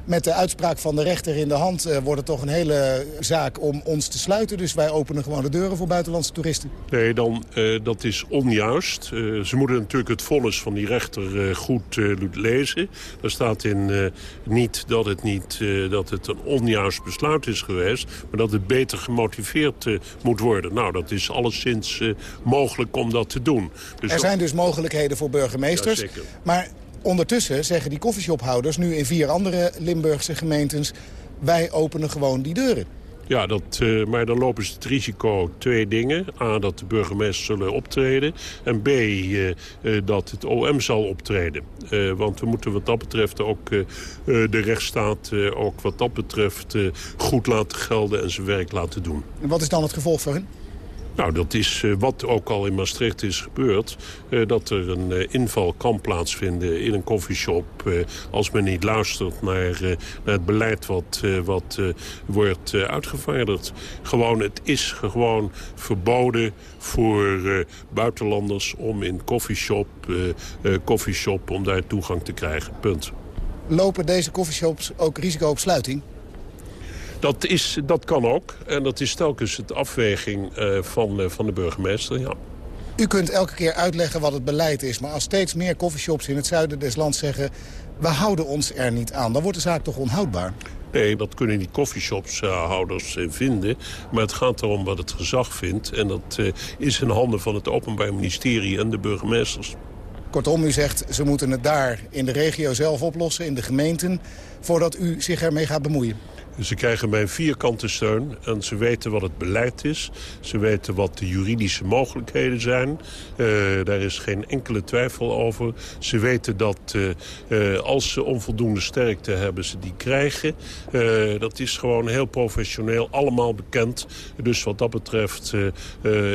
[SPEAKER 47] met de uitspraak van de rechter in de hand uh, wordt het toch een hele zaak om ons te sluiten. Dus wij openen gewoon de deuren voor buitenlandse toeristen.
[SPEAKER 46] Nee, dan, uh, dat is onjuist. Uh, ze moeten natuurlijk het vonnis van die rechter goed lezen. Er staat in niet dat het, niet, dat het een onjuist besluit is geweest... maar dat het beter gemotiveerd moet worden. Nou, dat is alleszins mogelijk om dat te doen.
[SPEAKER 47] Dus er zijn dus mogelijkheden voor burgemeesters.
[SPEAKER 46] Ja,
[SPEAKER 47] maar Ondertussen zeggen die koffieshophouders nu in vier andere Limburgse gemeentes... wij openen gewoon die deuren.
[SPEAKER 46] Ja, dat, uh, maar dan lopen ze het risico twee dingen. A, dat de burgemeester zullen optreden. En B, uh, uh, dat het OM zal optreden. want we moeten wat dat betreft ook de rechtsstaat... ook wat dat betreft goed laten gelden en zijn werk laten doen.
[SPEAKER 47] En wat is dan het gevolg voor hen?
[SPEAKER 46] Nou, dat is uh, wat ook al in Maastricht is gebeurd. Uh, dat er een uh, inval kan plaatsvinden in een koffieshop... als men niet luistert naar, naar het beleid wat, wat wordt uitgevaardigd. Gewoon, het is gewoon verboden voor buitenlanders om in koffieshop, koffieshop om daar toegang te krijgen. Punt.
[SPEAKER 47] Lopen deze koffieshops ook risico op sluiting?
[SPEAKER 46] Dat, is, dat kan ook. En dat is telkens de afweging uh, van, uh, van de burgemeester, ja.
[SPEAKER 47] U kunt elke keer uitleggen wat het beleid is. Maar als steeds meer coffeeshops in het zuiden des lands zeggen... we houden ons er niet aan, dan wordt de zaak toch onhoudbaar?
[SPEAKER 46] Nee, dat kunnen die coffeeshopshouders uh, vinden. Maar het gaat erom wat het gezag vindt. En dat is in handen van het Openbaar Ministerie en de burgemeesters.
[SPEAKER 47] Kortom, u zegt ze moeten het daar in de regio zelf oplossen, in de gemeenten... voordat u zich ermee gaat bemoeien.
[SPEAKER 46] Ze krijgen mijn vierkante steun en ze weten wat het beleid is. Ze weten wat de juridische mogelijkheden zijn. Uh, daar is geen enkele twijfel over. Ze weten dat uh, als ze onvoldoende sterkte hebben, ze die krijgen. dat is gewoon heel professioneel, allemaal bekend. Dus wat dat betreft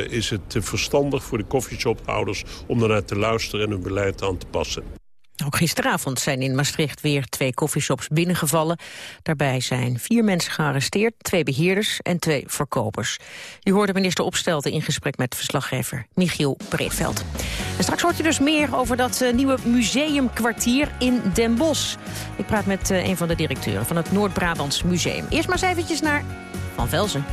[SPEAKER 46] is het verstandig voor de koffieshophouders... om daarnaar te luisteren en hun beleid aan te passen.
[SPEAKER 3] Ook gisteravond zijn in Maastricht weer twee koffieshops binnengevallen. Daarbij zijn vier mensen gearresteerd, twee beheerders en twee verkopers. U hoorde minister Opstelten in gesprek met verslaggever Michiel Breedveld. En straks hoort u dus meer over dat uh, nieuwe museumkwartier in Den Bosch. Ik praat met uh, een van de directeuren van het Noord-Brabants Museum. Eerst maar eens eventjes naar Van Velzen.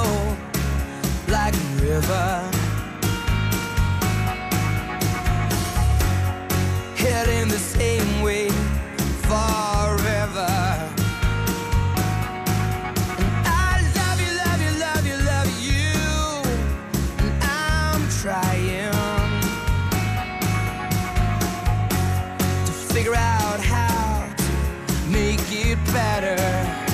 [SPEAKER 48] Flow like a river. Heading the same way forever. I love you, love you, love you, love you. And I'm trying to figure out how to make it better.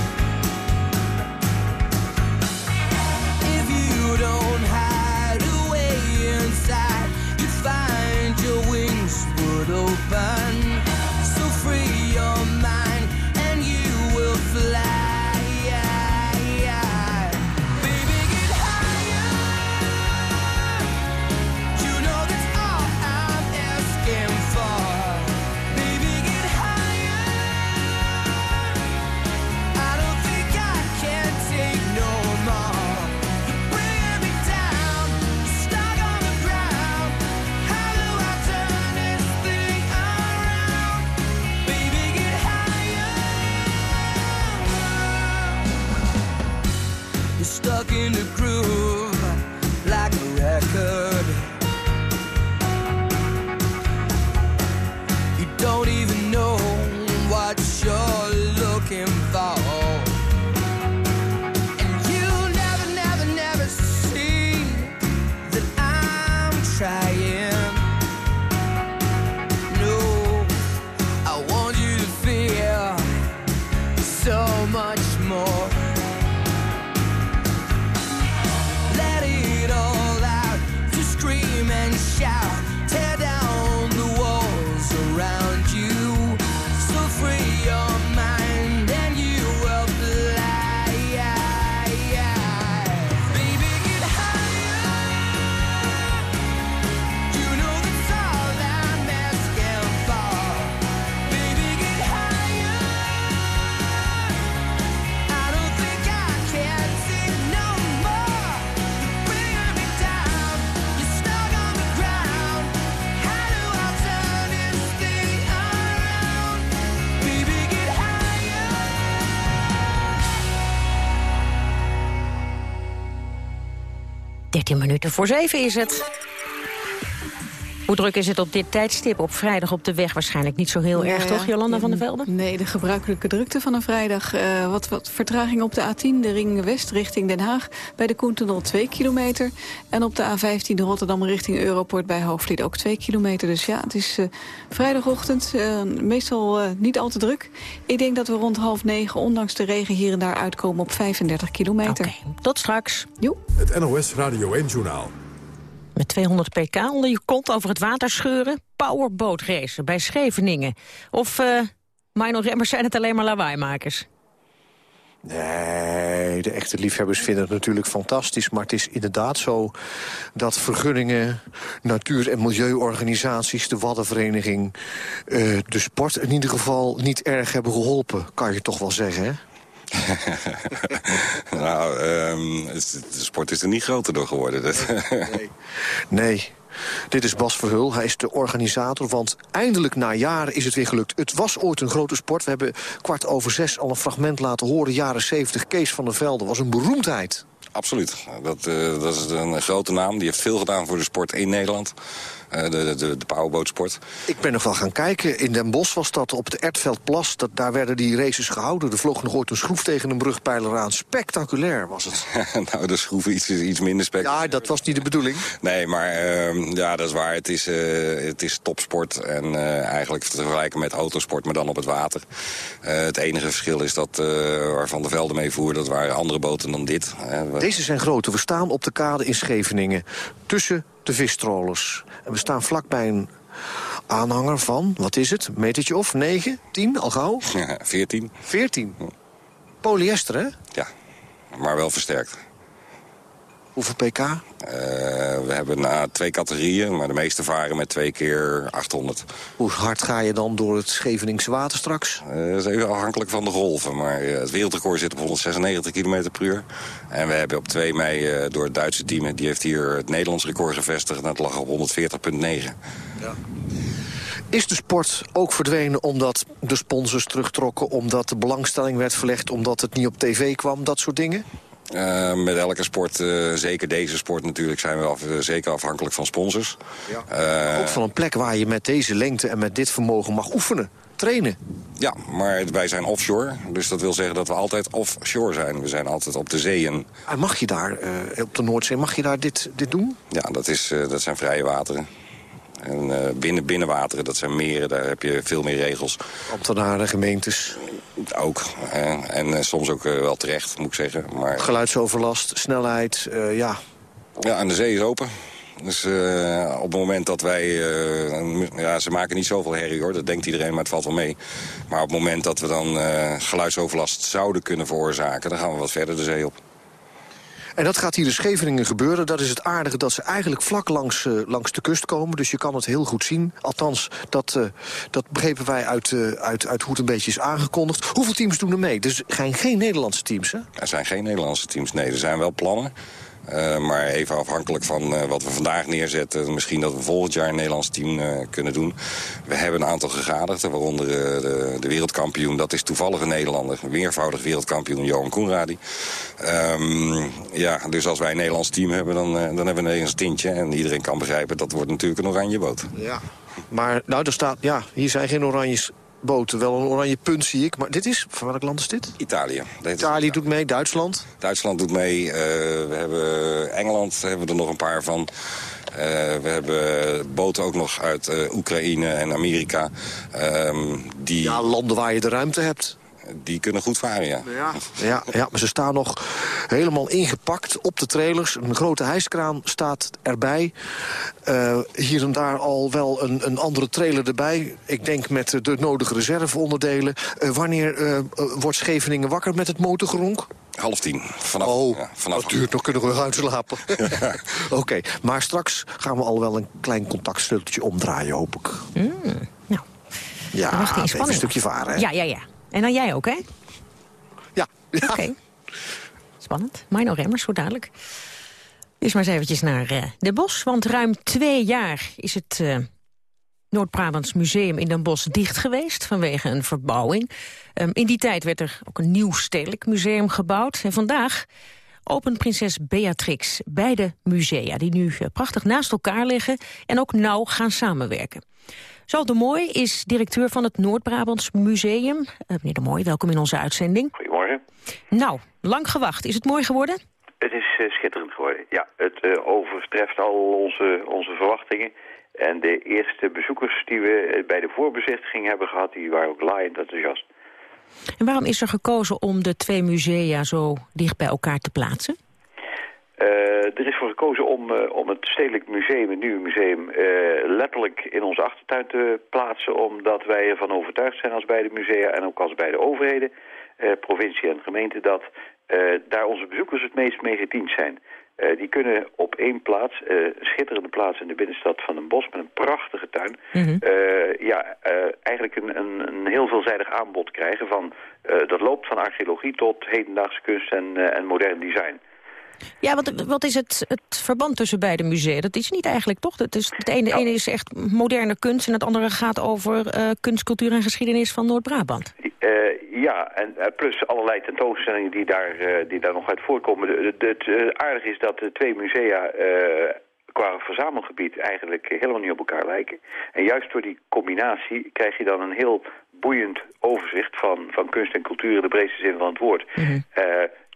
[SPEAKER 3] 13 minuten voor 7 is het. Hoe druk is het op dit tijdstip op vrijdag op de weg? Waarschijnlijk niet zo heel
[SPEAKER 49] Ja,
[SPEAKER 3] erg,
[SPEAKER 49] ja.
[SPEAKER 3] toch, Jolanda van der Velde?
[SPEAKER 49] Nee, de gebruikelijke drukte van een vrijdag. Eh, wat, wat vertraging op de A10, de ring west richting Den Haag. Bij de Koentunnel 2 kilometer. En op de A15 de Rotterdam richting Europort bij Hoofdvliet ook 2 kilometer. Dus ja, het is eh, vrijdagochtend eh, meestal niet al te druk. Ik denk dat we rond half negen, ondanks de regen hier en daar uitkomen op 35 kilometer.
[SPEAKER 3] Tot straks.
[SPEAKER 49] Jo.
[SPEAKER 45] Het NOS Radio 1-journaal.
[SPEAKER 3] Met 200 pk onder je kont over het water scheuren. Powerbootracen bij Scheveningen. Of, eh Mino zijn het alleen maar lawaaimakers.
[SPEAKER 10] Nee, de echte liefhebbers vinden het natuurlijk fantastisch. Maar het is inderdaad zo dat vergunningen, natuur- en milieuorganisaties... de Waddenvereniging, eh, de sport in ieder geval niet erg hebben geholpen. Kan je toch wel zeggen, hè? (laughs)
[SPEAKER 50] nou, ehm, de sport is er niet groter door geworden. Dat,
[SPEAKER 10] Nee. Dit is Bas Verhul, hij is de organisator, want eindelijk na jaren is het weer gelukt. Het was ooit een grote sport. We hebben kwart over zes al een fragment laten horen. Jaren 70, Kees van der Velde was een beroemdheid.
[SPEAKER 50] Absoluut. Dat, eh, dat is een grote naam. Die heeft veel gedaan voor de sport in Nederland. Eh, de, de, de, de powerbootsport.
[SPEAKER 10] Ik ben nog wel gaan kijken. In Den Bosch was dat op het Ertveldplas. Dat, daar werden die races gehouden. Er vloog nog ooit een schroef tegen een brugpijler aan. Spectaculair was het. (laughs)
[SPEAKER 50] nou, de schroeven iets, iets minder spectaculair.
[SPEAKER 10] Ja, dat was niet de bedoeling.
[SPEAKER 50] Nee, maar ehm, ja, dat is waar. Het is, eh, het is topsport en eh, eigenlijk te vergelijken met autosport, maar dan op het water. Het enige verschil is dat eh, waar Van der Velde mee voer, dat waren andere boten dan dit.
[SPEAKER 10] Deze zijn grote. We staan op de kade in Scheveningen. Tussen de visstrollers. En we staan vlakbij een aanhanger van, wat is het? Een metertje of? 9? 10? Al gauw? (laughs)
[SPEAKER 50] 14.
[SPEAKER 10] 14. Polyester, hè?
[SPEAKER 50] Ja, maar wel versterkt.
[SPEAKER 10] Hoeveel pk?
[SPEAKER 50] Eh, we hebben na twee categorieën, maar de meeste varen met twee keer 800.
[SPEAKER 10] Hoe hard ga je dan door het Scheveningse water straks?
[SPEAKER 50] Eh, dat is even afhankelijk van de golven, maar eh, het wereldrecord zit op 196 km per uur. En we hebben op 2 mei door het Duitse team, die heeft hier het Nederlands record gevestigd... en dat lag op 140,9.
[SPEAKER 10] Is de sport ook verdwenen omdat de sponsors terugtrokken... omdat de belangstelling werd verlegd, omdat het niet op tv kwam, dat soort dingen?
[SPEAKER 50] Eh, met elke sport, eh, zeker deze sport natuurlijk, zijn we af- eh, zeker afhankelijk van sponsors. Eh,
[SPEAKER 10] Ook van een plek waar je met deze lengte en met dit vermogen mag oefenen, trainen.
[SPEAKER 50] Ja, maar wij zijn offshore, dus dat wil zeggen dat we altijd offshore zijn. We zijn altijd op de zee en
[SPEAKER 10] mag je daar, eh, op de Noordzee, mag je daar dit, dit doen?
[SPEAKER 50] Ja, dat, is, eh, dat zijn vrije wateren. En eh, binnen, binnenwateren, dat zijn meren, daar heb je veel meer regels.
[SPEAKER 10] Ambtenaren, gemeentes.
[SPEAKER 50] Ook. en eh, soms ook eh, wel terecht, moet ik zeggen. Maar
[SPEAKER 10] Geluidsoverlast, snelheid, eh, ja.
[SPEAKER 50] ja, en de zee is open. Dus op het moment dat wij... ja, ze maken niet zoveel herrie hoor, dat denkt iedereen, maar het valt wel mee. Maar op het moment dat we dan geluidsoverlast zouden kunnen veroorzaken... dan gaan we wat verder de zee op.
[SPEAKER 10] En dat gaat hier in Scheveningen gebeuren. Dat is het aardige dat ze eigenlijk vlak langs, eh, langs de kust komen. Dus je kan het heel goed zien. Althans, dat, eh, dat begrepen wij uit, eh, uit, uit hoe het een beetje is aangekondigd. Hoeveel teams doen er mee? Dus zijn geen Nederlandse teams, hè?
[SPEAKER 50] Er zijn geen Nederlandse teams. Nee, er zijn wel plannen. Eh, maar even afhankelijk van eh, wat we vandaag neerzetten... misschien dat we volgend jaar een Nederlands team eh, kunnen doen. We hebben een aantal gegadigden, waaronder de, de wereldkampioen. Dat is toevallig een Nederlander, meervoudig wereldkampioen Johan Koenradi. Ehm, ja, dus als wij een Nederlands team hebben, dan, dan hebben we een Nederlands tintje. En iedereen kan begrijpen, dat wordt natuurlijk een oranje boot.
[SPEAKER 10] Ja. Maar nou, er staat, ja, hier zijn geen oranje boten. Wel een oranje punt, zie ik. Maar dit is, van welk land is dit?
[SPEAKER 50] Italië.
[SPEAKER 10] Italië doet mee, Duitsland.
[SPEAKER 50] Duitsland doet mee. eh, we hebben Engeland hebben we er nog een paar van. Eh, we hebben boten ook nog uit eh, Oekraïne en Amerika. Ehm, die,
[SPEAKER 10] Ja, landen waar je de ruimte hebt.
[SPEAKER 50] Die kunnen goed varen, ja.
[SPEAKER 10] Ja. Ja, ja, maar ze staan nog helemaal ingepakt op de trailers. Een grote hijskraan staat erbij. Eh, hier en daar al wel een, een andere trailer erbij. Ik denk met de nodige reserveonderdelen. Eh, wanneer eh, wordt Scheveningen wakker met het motorgeronk?
[SPEAKER 50] Half tien. Vanaf,
[SPEAKER 10] oh,
[SPEAKER 50] ja, vanaf
[SPEAKER 10] dat duurt nog, kunnen we uitslapen. (laughs) Oké, maar straks gaan we al wel een klein contactsleuteltje omdraaien, hoop ik.
[SPEAKER 3] nou,
[SPEAKER 10] Ja, een stukje varen. hè?
[SPEAKER 3] Ja, ja, ja. En dan jij ook, hè?
[SPEAKER 10] Ja.
[SPEAKER 3] Oké. Spannend. Mino Remmers, zo dadelijk. Eerst maar eens eventjes naar eh, de Bos. Want ruim twee jaar is het eh, Noord-Brabants Museum in Den Bosch dicht geweest... vanwege een verbouwing. Ehm, in die tijd werd er ook een nieuw stedelijk museum gebouwd. En vandaag opent prinses Beatrix beide musea... die nu eh, prachtig naast elkaar liggen en ook nauw gaan samenwerken. Zal de Mooi is directeur van het Noord-Brabants Museum. Uh, meneer de Mooi, welkom in onze uitzending.
[SPEAKER 51] Goedemorgen.
[SPEAKER 3] Nou, lang gewacht. Is het mooi geworden?
[SPEAKER 51] Het is uh, schitterend geworden. Ja, het uh, overtreft al onze, onze verwachtingen. En de eerste bezoekers die we bij de voorbezichtiging hebben gehad... die waren ook laaiend enthousiast.
[SPEAKER 3] En waarom is er gekozen om de twee musea zo dicht bij elkaar te plaatsen?
[SPEAKER 51] Uh, er is voor gekozen om, uh, om het Stedelijk Museum, het nieuwe museum, uh, letterlijk in onze achtertuin te plaatsen. Omdat wij ervan overtuigd zijn als beide musea en ook als beide overheden, provincie en gemeente, dat daar onze bezoekers het meest mee gediend zijn. die kunnen op één plaats, een schitterende plaats in de binnenstad van een bos met een prachtige tuin, mm -hmm. ja, eigenlijk een, een, een, heel veelzijdig aanbod krijgen van, dat loopt van archeologie tot hedendaagse kunst en, en modern design.
[SPEAKER 3] Ja, wat, wat is het, het verband tussen beide musea? Dat is niet eigenlijk, toch? Het, is, het ene,
[SPEAKER 51] Nou.
[SPEAKER 3] ene is echt moderne kunst... en het andere gaat over uh, kunst, cultuur en geschiedenis van Noord-Brabant.
[SPEAKER 51] Uh, ja, en uh, plus allerlei tentoonstellingen die daar, die daar nog uit de, het aardige is dat de twee musea qua verzamelgebied eigenlijk helemaal niet op elkaar lijken. En juist door die combinatie krijg je dan een heel boeiend overzicht van, van kunst en cultuur in de breedste zin van het woord. Mm -hmm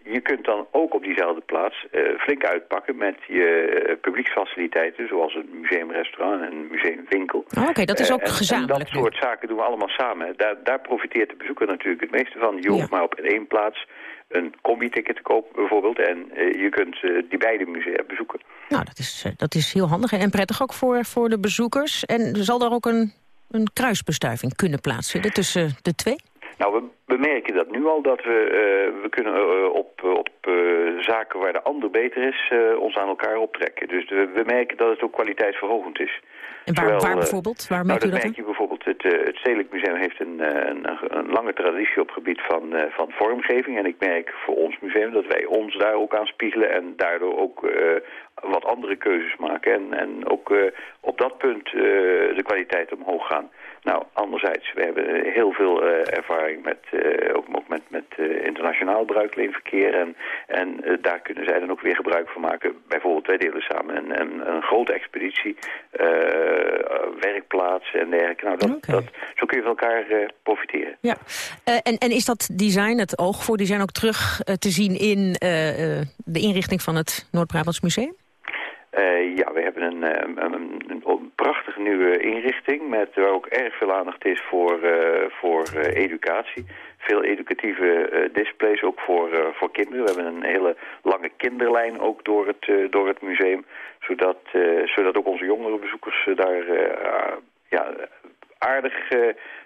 [SPEAKER 51] je kunt dan ook op diezelfde plaats uh, flink uitpakken met je uh, publieksfaciliteiten, zoals een museumrestaurant en een museumwinkel.
[SPEAKER 3] Oh, Oké, okay, dat is ook
[SPEAKER 51] uh, en,
[SPEAKER 3] gezamenlijk.
[SPEAKER 51] En dat soort zaken doen we allemaal samen. Daar, daar profiteert de bezoeker natuurlijk het meeste van. Je hoeft ja. maar op één plaats een combi-ticket te kopen bijvoorbeeld. En je kunt die beide musea bezoeken.
[SPEAKER 3] Nou, dat is, dat is heel handig en prettig ook voor, voor de bezoekers. En zal daar ook een, een kruisbestuiving kunnen plaatsvinden tussen de twee?
[SPEAKER 51] Nou, we, we merken dat nu al, dat we, uh, we kunnen uh, op, op uh, zaken waar de ander beter is, ons aan elkaar optrekken. Dus we, we merken dat het ook kwaliteitsverhogend is.
[SPEAKER 3] En waar, bijvoorbeeld? Waar
[SPEAKER 51] nou, dat
[SPEAKER 3] dat
[SPEAKER 51] merk je bijvoorbeeld. Het, het Stedelijk Museum heeft een, een, een, lange traditie op het gebied van, van vormgeving. En ik merk voor ons museum dat wij ons daar ook aan spiegelen en daardoor ook wat andere keuzes maken. En, en ook op dat punt de kwaliteit omhoog gaan. Nou, anderzijds, we hebben heel veel uh, ervaring met, uh, ook, ook met, met uh, internationaal bruikleenverkeer. En, en daar kunnen zij dan ook weer gebruik van maken. Bijvoorbeeld, wij delen samen een, een, een grote expeditie, werkplaatsen en dergelijke. Nou, dat, okay. dat, zo kun je van elkaar profiteren.
[SPEAKER 3] Ja, en, en is dat design, het oog voor design, ook terug te zien in de inrichting van het Noord-Brabants Museum?
[SPEAKER 51] Uh, ja, we hebben een, een, een, een, prachtige nieuwe inrichting met waar ook erg veel aandacht is voor, uh, voor educatie. Veel educatieve displays ook voor, voor kinderen. We hebben een hele lange kinderlijn ook door het, door het museum. Zodat, zodat ook onze jongere bezoekers daar ja, aardig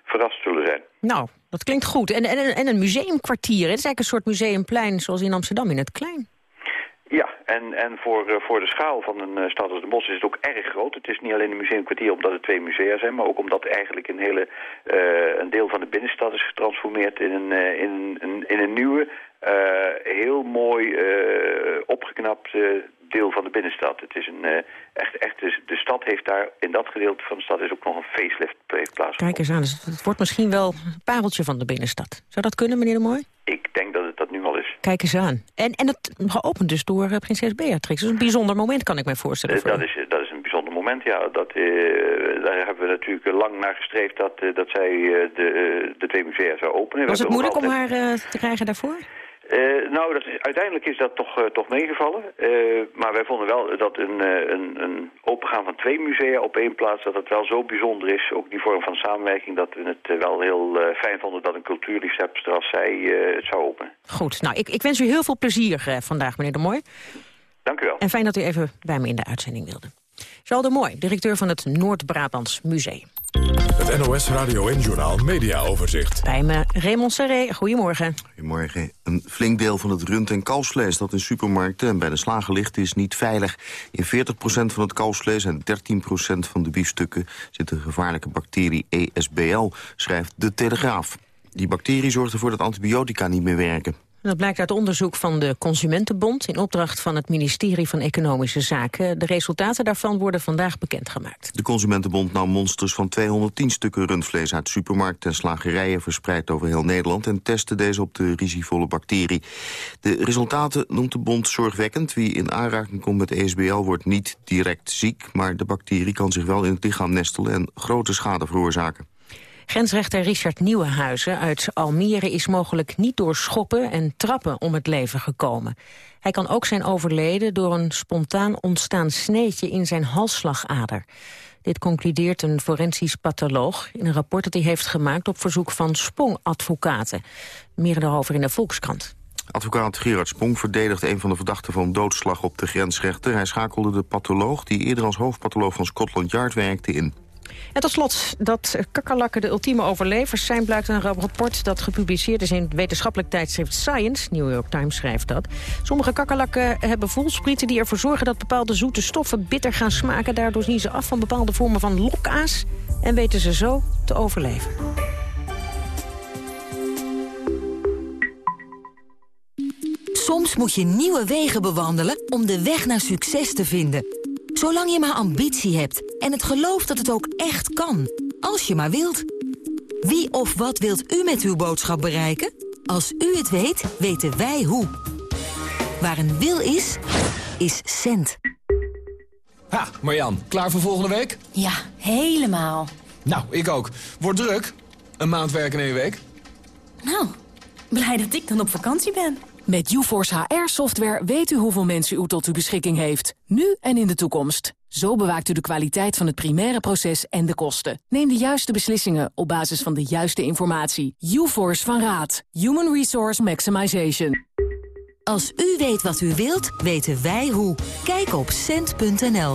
[SPEAKER 51] verrast zullen zijn.
[SPEAKER 3] Nou, dat klinkt goed. En, en, en een museumkwartier, het is eigenlijk een soort museumplein zoals in Amsterdam in het klein.
[SPEAKER 51] Ja, en, en voor, uh, voor de schaal van een uh, stad als de Bosch is het ook erg groot. Het is niet alleen een museumkwartier omdat het twee musea zijn, maar ook omdat eigenlijk een, hele, uh, een deel van de binnenstad is getransformeerd in een, in, een, in een nieuwe, heel mooi opgeknapt deel van de binnenstad. Het is een, echt, echt, de, de stad heeft daar, in dat gedeelte van de stad is ook nog een facelift plaatsgevonden.
[SPEAKER 3] Kijk eens aan, dus het wordt misschien wel een pareltje van de binnenstad. Zou dat kunnen, meneer de Mooi?
[SPEAKER 51] Ik denk dat het dat nu al is.
[SPEAKER 3] Kijk eens aan. En, en het geopend dus door uh, prinses Beatrix. Dat is een bijzonder moment, kan ik mij voorstellen.
[SPEAKER 51] Uh, dat, is, dat is een bijzonder moment, ja. Dat, daar hebben we natuurlijk lang naar gestreefd dat, dat zij de, de twee musea zou openen.
[SPEAKER 3] Was het moeilijk altijd... om haar te krijgen daarvoor?
[SPEAKER 51] Uh, nou, dat is, uiteindelijk is dat toch, uh, toch meegevallen. Uh, maar wij vonden wel dat een, een, een opengaan van twee musea op één plaats... dat het wel zo bijzonder is, ook die vorm van samenwerking... dat we het wel heel fijn vonden dat een cultuurliefhebster als zij het zou openen.
[SPEAKER 3] Goed, nou, ik, ik wens u heel veel plezier vandaag, meneer De Mooi.
[SPEAKER 51] Dank u wel.
[SPEAKER 3] En fijn dat u even bij me in de uitzending wilde. Charles De Mooi, directeur van het Noord-Brabants Museum.
[SPEAKER 45] Het NOS Radio en Journaal Media Overzicht.
[SPEAKER 3] Bij me Raymond Serré, goedemorgen.
[SPEAKER 52] Goedemorgen. Een flink deel van het rund- en kalfsvlees dat in supermarkten en bij de slager ligt is niet veilig. In 40% van het kalfsvlees en 13% van de biefstukken zit de gevaarlijke bacterie ESBL, schrijft De Telegraaf. Die bacterie zorgt ervoor dat antibiotica niet meer werken.
[SPEAKER 3] Dat blijkt uit onderzoek van de Consumentenbond... in opdracht van het ministerie van Economische Zaken. De resultaten daarvan worden vandaag bekendgemaakt.
[SPEAKER 52] De Consumentenbond nam monsters van 210 stukken rundvlees uit supermarkten en slagerijen verspreid over heel Nederland en testte deze op de risicovolle bacterie. De resultaten noemt de bond zorgwekkend. Wie in aanraking komt met ESBL wordt niet direct ziek, maar de bacterie kan zich wel in het lichaam nestelen en grote schade veroorzaken.
[SPEAKER 3] Grensrechter Richard Nieuwenhuizen uit Almere is mogelijk niet door schoppen en trappen om het leven gekomen. Hij kan ook zijn overleden door een spontaan ontstaan sneetje in zijn halsslagader. Dit concludeert een forensisch patholoog in een rapport dat hij heeft gemaakt op verzoek van Spong-advocaten. Meer daarover in de Volkskrant.
[SPEAKER 52] Advocaat Gerard Spong verdedigt een van de verdachten van doodslag op de grensrechter. Hij schakelde de patholoog, die eerder als hoofdpatholoog van Scotland Yard werkte, in.
[SPEAKER 3] En tot slot, dat kakkerlakken de ultieme overlevers zijn... blijkt een rapport dat gepubliceerd is in het wetenschappelijk tijdschrift Science. New York Times schrijft dat. Sommige kakkerlakken hebben voelsprieten die ervoor zorgen... dat bepaalde zoete stoffen bitter gaan smaken. Daardoor zien ze af van bepaalde vormen van lokaas... en weten ze zo te overleven.
[SPEAKER 33] Soms moet je nieuwe wegen bewandelen om de weg naar succes te vinden. Zolang je maar ambitie hebt en het geloof dat het ook echt kan. Als je maar wilt. Wie of wat wilt u met uw boodschap bereiken? Als u het weet, weten wij hoe. Waar een wil is, is cent.
[SPEAKER 53] Ha, Marjan, klaar voor volgende week?
[SPEAKER 54] Ja, helemaal.
[SPEAKER 53] Nou, ik ook. Wordt druk. Een maand werken in één week.
[SPEAKER 54] Nou, blij dat ik dan op vakantie ben.
[SPEAKER 55] Met UForce HR-software weet u hoeveel mensen u tot uw beschikking heeft. Nu en in de toekomst. Zo bewaakt u de kwaliteit van het primaire proces en de kosten. Neem de juiste beslissingen op basis van de juiste informatie. UForce van Raad. Human Resource Maximization.
[SPEAKER 33] Als u weet wat u wilt, weten wij hoe. Kijk op cent.nl.